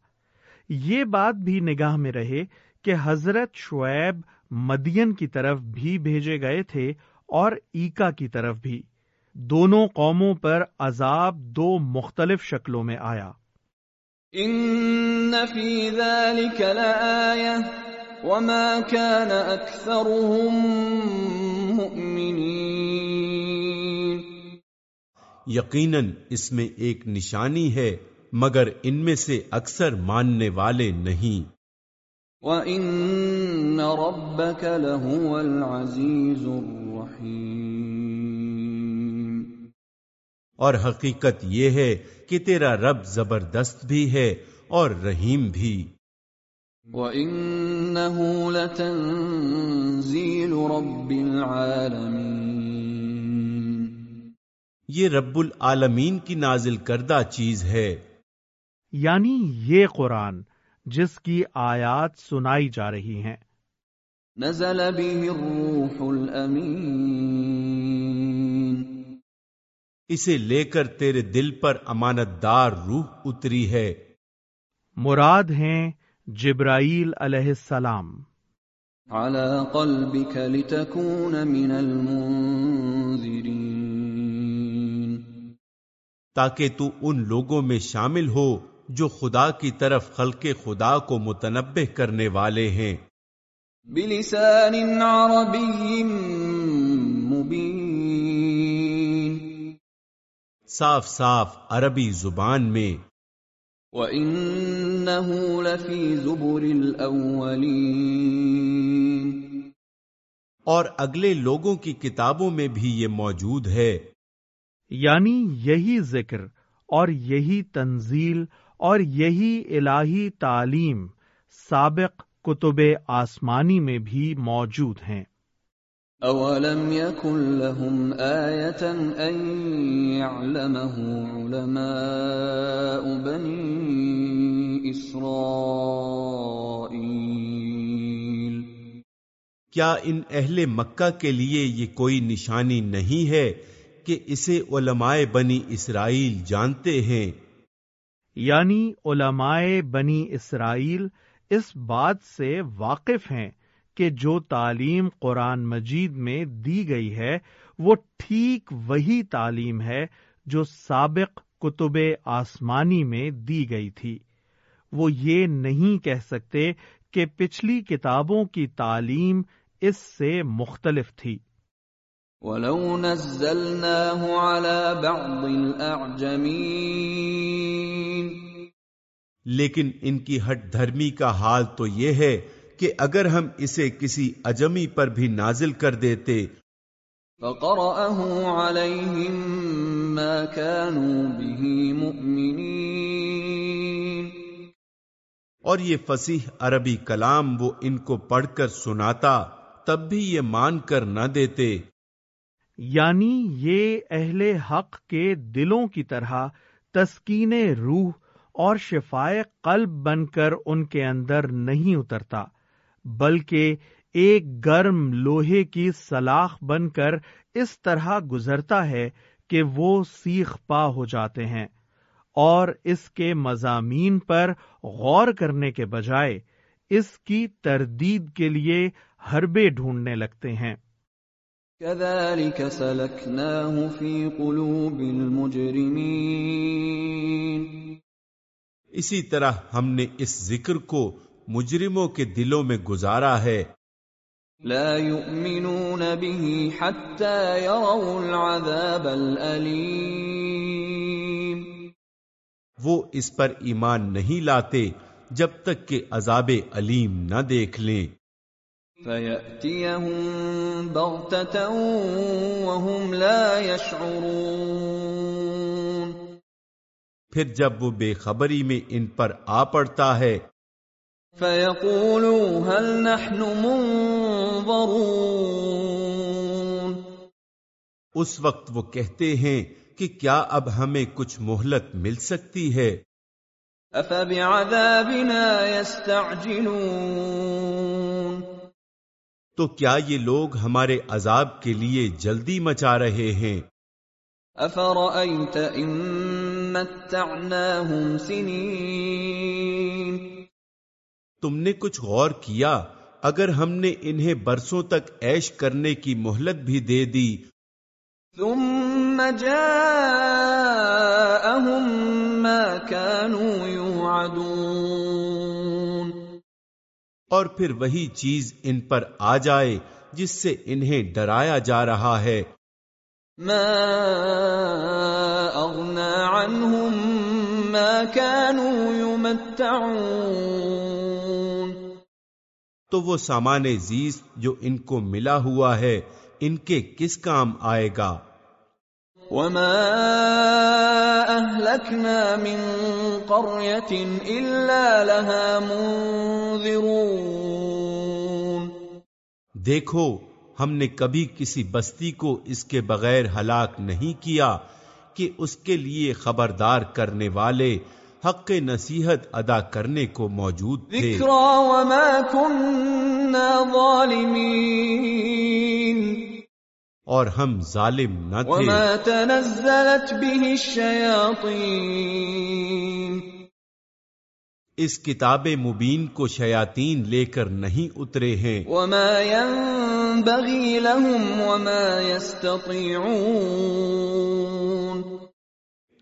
یہ بات بھی نگاہ میں رہے کہ حضرت شعیب مدین کی طرف بھی بھیجے گئے تھے اور ایکا کی طرف بھی۔ دونوں قوموں پر عذاب دو مختلف شکلوں میں آیا۔ ان فی ذلك وما كان مؤمنین یقیناً اس میں ایک نشانی ہے مگر ان میں سے اکثر ماننے والے نہیں۔ وَإِنَّ رَبَّكَ لَهُوَ الْعَزِيزُ الرَّحِيمُ اور حقیقت یہ ہے کہ تیرا رب زبردست بھی ہے اور رحیم بھی۔ وَإِنَّهُ لَتَنزِيلُ رَبِّ الْعَالَمِينَ۔ یہ رب العالمین کی نازل کردہ چیز ہے۔ یعنی یہ قرآن جس کی آیات سنائی جا رہی ہیں۔ نزل به الروح الامین اسے لے کر تیرے دل پر امانت دار روح اتری ہے۔ مراد ہیں جبرائیل علیہ السلام۔ على قلبك لتكون من المنذرين تاکہ تو ان لوگوں میں شامل ہو جو خدا کی طرف خلق خدا کو متنبع کرنے والے ہیں۔ بلسان عربی صاف صاف عربی زبان میں۔ وَإِنَّهُ لَفِي زُبُرِ الْأَوَّلِينَ۔ اور اگلے لوگوں کی کتابوں میں بھی یہ موجود ہے۔ یعنی یہی ذکر اور یہی تنزیل اور یہی الہی تعلیم سابق کتب آسمانی میں بھی موجود ہیں۔ اولم يكن لهم آية ان يعلمه علماء بني اسرائيل کیا ان اہل مکہ کے لیے یہ کوئی نشانی نہیں ہے کہ اسے علماء بنی اسرائیل جانتے ہیں؟ یعنی علماء بنی اسرائیل اس بات سے واقف ہیں کہ جو تعلیم قرآن مجید میں دی گئی ہے وہ ٹھیک وہی تعلیم ہے جو سابق کتب آسمانی میں دی گئی تھی۔ وہ یہ نہیں کہہ سکتے کہ پچھلی کتابوں کی تعلیم اس سے مختلف تھی۔ وَلَوْ نَزَّلْنَاهُ عَلَى بَعْضِ الْأَعْجَمِينَ۔ لیکن ان کی ہٹ دھرمی کا حال تو یہ ہے کہ اگر ہم اسے کسی اجمی پر بھی نازل کر دیتے۔ فَقَرَأَهُ عَلَيْهِمْ مَا كَانُوا بِهِ مُؤْمِنِينَ۔ اور یہ فصیح عربی کلام وہ ان کو پڑھ کر سناتا تب بھی یہ مان کر نہ دیتے۔ یعنی یہ اہل حق کے دلوں کی طرح تسکین روح اور شفائے قلب بن کر ان کے اندر نہیں اترتا۔ بلکہ ایک گرم لوہے کی سلاخ بن کر اس طرح گزرتا ہے کہ وہ سیخ پا ہو جاتے ہیں اور اس کے مضامین پر غور کرنے کے بجائے اس کی تردید کے لیے حربے ڈھونڈنے لگتے ہیں۔ كذلك سلكناه في قلوب المجرمين۔ اسی طرح ہم نے اس ذکر کو مجرموں کے دلوں میں گزارا ہے۔ لا يؤمنون به حتى يروا العذاب الأليم۔ وہ اس پر ایمان نہیں لاتے جب تک کہ عذاب علیم نہ دیکھ لیں۔ فَيَأْتِيَهُمْ بَغْتَةً وَهُمْ لَا يَشْعُرُونَ۔ پھر جب وہ بے خبری میں ان پر آ پڑتا ہے فَيَقُولُوا هَلْ نَحْنُ مُنظَرُونَ۔ اس وقت وہ کہتے ہیں کہ کیا اب ہمیں کچھ مہلت مل سکتی ہے؟ افبعذابنا يستعجلون۔ تو کیا یہ لوگ ہمارے عذاب کے لیے جلدی مچا رہے ہیں؟ افرأيت ان متعناهم سنين۔ تم نے کچھ غور کیا اگر ہم نے انہیں برسوں تک عیش کرنے کی مہلت بھی دے دی؟ ثم جاءهم ما كانوا يوعدون۔ اور پھر وہی چیز ان پر آ جائے جس سے انہیں ڈرایا جا رہا ہے۔ ما اغنى عنهم ما كانوا يمتعون۔ تو وہ سامان زیست جو ان کو ملا ہوا ہے ان کے کس کام آئے گا؟ وما اهلكنا من قريه الا لها منذرون۔ دیکھو ہم نے کبھی کسی بستی کو اس کے بغیر ہلاک نہیں کیا کہ اس کے لیے خبردار کرنے والے حق نصیحت ادا کرنے کو موجود تھے۔ وما كنا ظالمين اور ہم ظالم نہ تھے۔ وما تنزلت به الشياطين اس کتاب مبین کو شیاطین لے کر نہیں اترے ہیں۔ وما ينبغي لهم وما يستطيعون۔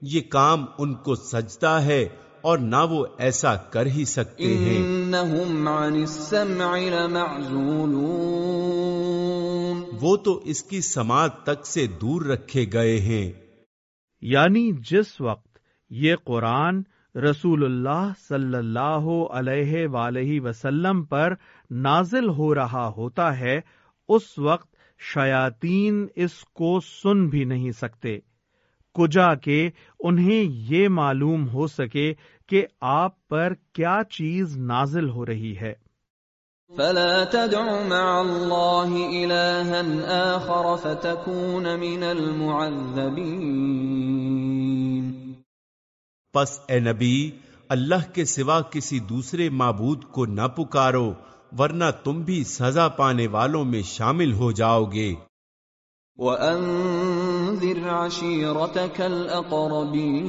یہ کام ان کو سجتا ہے اور نہ وہ ایسا کر ہی سکتے ہیں۔ انهم عن السمع لمعزولون۔ وہ تو اس کی سماعت تک سے دور رکھے گئے ہیں۔ یعنی جس وقت یہ قرآن رسول اللہ صلی اللہ علیہ وآلہ وسلم پر نازل ہو رہا ہوتا ہے اس وقت شیاطین اس کو سن بھی نہیں سکتے۔ کجا کہ انہیں یہ معلوم ہو سکے کہ آپ پر کیا چیز نازل ہو رہی ہے۔ فلا تدع مع الله إلها آخر فتكون من المعذبين۔ پس اے نبی اللہ کے سوا کسی دوسرے معبود کو نہ پکارو ورنہ تم بھی سزا پانے والوں میں شامل ہو جاؤ گے۔ وأنذر عشيرتك الأقربين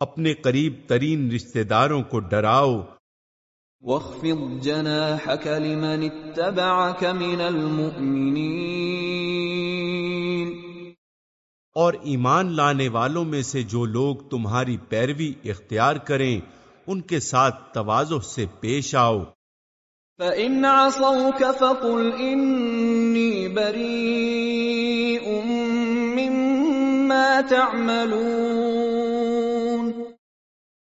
اپنے قریب ترین رشتہ داروں کو ڈراؤ۔ واخفض جناحك لمن اتبعك من المؤمنين۔ اور ایمان لانے والوں میں سے جو لوگ تمہاری پیروی اختیار کریں ان کے ساتھ توازو سے پیش آؤ۔ فإن عصوك فقل إني بريء مما تعملون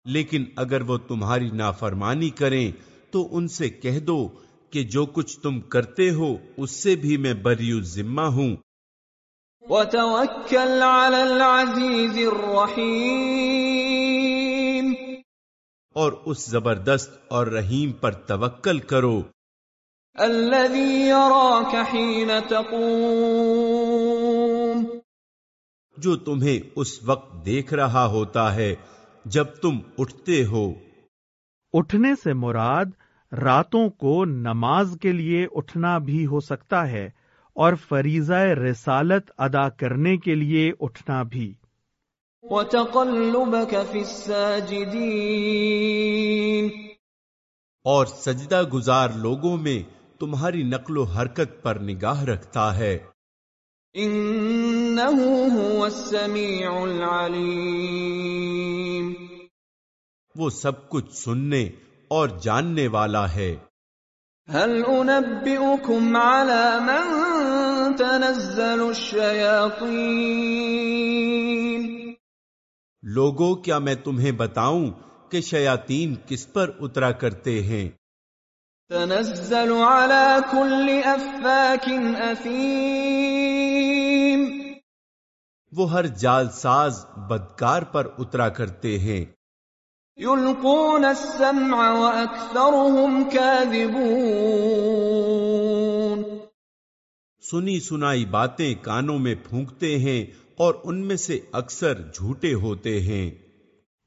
لیکن اگر وہ تمہاری نافرمانی کریں تو ان سے کہہ دو کہ جو کچھ تم کرتے ہو اس سے بھی میں بری ذمہ ہوں۔ وتوكل على العزيز الرحيم اور اس زبردست اور رحیم پر توکل کرو۔ الذي يراك حين تقوم۔ جو تمہیں اس وقت دیکھ رہا ہوتا ہے جب تم اٹھتے ہو۔ اٹھنے سے مراد راتوں کو نماز کے لیے اٹھنا بھی ہو سکتا ہے اور فریضہ رسالت ادا کرنے کے لیے اٹھنا بھی۔ وتقلبك في الساجدين اور سجدہ گزار لوگوں میں تمہاری نقل و حرکت پر نگاہ رکھتا ہے۔ انه هو السميع العليم وہ سب کچھ سننے اور جاننے والا ہے۔ هل انبئكم على من تنزل الشياطين لوگوں کیا میں تمہیں بتاؤں کہ شیاطین کس پر اترا کرتے ہیں؟ تنزل على كل افاك اثيم وہ ہر جال ساز بدکار پر اترا کرتے ہیں۔ يلقون السمع واكثرهم كاذبون. سنی سنائی باتیں کانوں میں پھونکتے ہیں اور ان میں سے اکثر جھوٹے ہوتے ہیں۔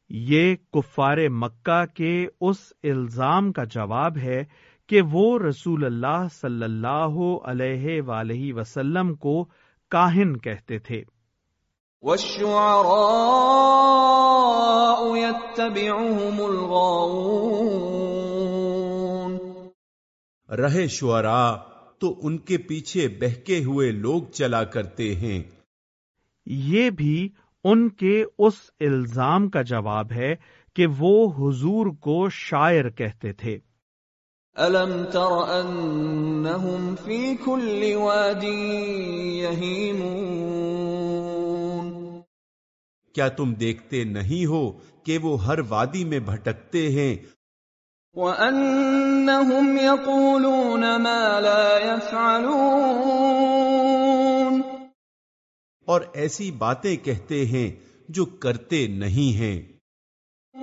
یہ کفار مکہ کے اس الزام کا جواب ہے کہ وہ رسول اللہ صلی اللہ علیہ وآلہ وسلم کو کاہن کہتے تھے۔ رہے شعراء تو ان کے پیچھے بہکے ہوئے لوگ چلا کرتے ہیں۔ یہ بھی ان کے اس الزام کا جواب ہے کہ وہ حضور کو شاعر کہتے تھے۔ الم تر انہم فی کل وادی یہیمون کیا تم دیکھتے نہیں ہو کہ وہ ہر وادی میں بھٹکتے ہیں؟ وَأَنَّهُمْ يَقُولُونَ مَا لَا يَفْعَلُونَ اور ایسی باتیں کہتے ہیں جو کرتے نہیں ہیں۔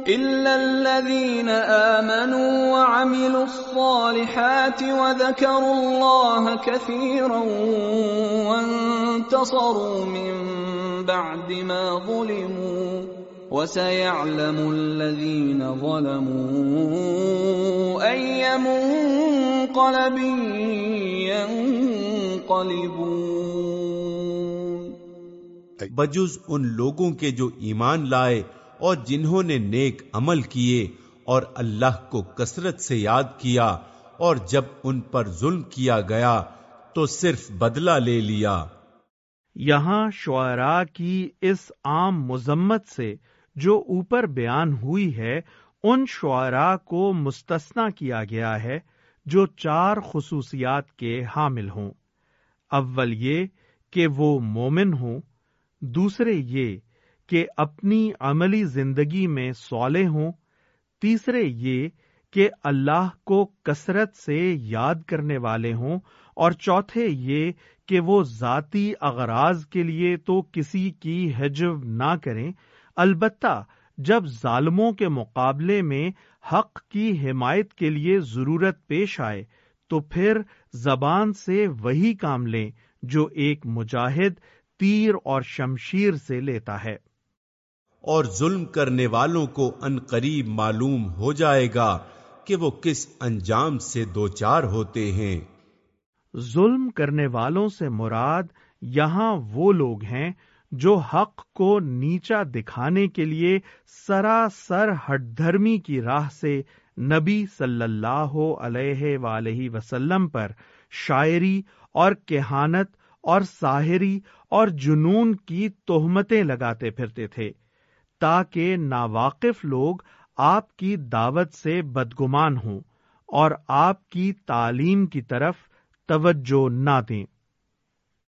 إِلَّا الَّذِينَ آمَنُوا وَعَمِلُوا الصَّالِحَاتِ وَذَكَرُوا اللَّهَ كَثِيرًا بَعْدِ مَا ظُلِمُوا وَسَيَعْلَمُ الَّذِينَ ظَلَمُوا أَيَّ بجز ان لوگوں کے جو ایمان لائے اور جنہوں نے نیک عمل کیے اور اللہ کو کثرت سے یاد کیا اور جب ان پر ظلم کیا گیا تو صرف بدلہ لے لیا۔ یہاں شعراء کی اس عام مذمت سے جو اوپر بیان ہوئی ہے ان شعراء کو مستثنا کیا گیا ہے جو چار خصوصیات کے حامل ہوں۔ اول یہ کہ وہ مومن ہوں دوسرے یہ کہ اپنی عملی زندگی میں صالح ہوں، تیسرے یہ کہ اللہ کو کثرت سے یاد کرنے والے ہوں، اور چوتھے یہ کہ وہ ذاتی اغراض کے لیے تو کسی کی حجب نہ کریں۔ البتہ جب ظالموں کے مقابلے میں حق کی حمایت کے لیے ضرورت پیش آئے، تو پھر زبان سے وہی کام لیں جو ایک مجاہد تیر اور شمشیر سے لیتا ہے۔ اور ظلم کرنے والوں کو ان قریب معلوم ہو جائے گا کہ وہ کس انجام سے دوچار ہوتے ہیں۔ ظلم کرنے والوں سے مراد یہاں وہ لوگ ہیں جو حق کو نیچا دکھانے کے لیے سراسر ہٹ دھرمی کی راہ سے نبی صلی اللہ علیہ وآلہ وسلم پر شاعری اور کہانت اور ساحری اور جنون کی تہمتیں لگاتے پھرتے تھے، تاکہ ناواقف لوگ آپ کی دعوت سے بدگمان ہوں اور آپ کی تعلیم کی طرف توجہ نہ دیں۔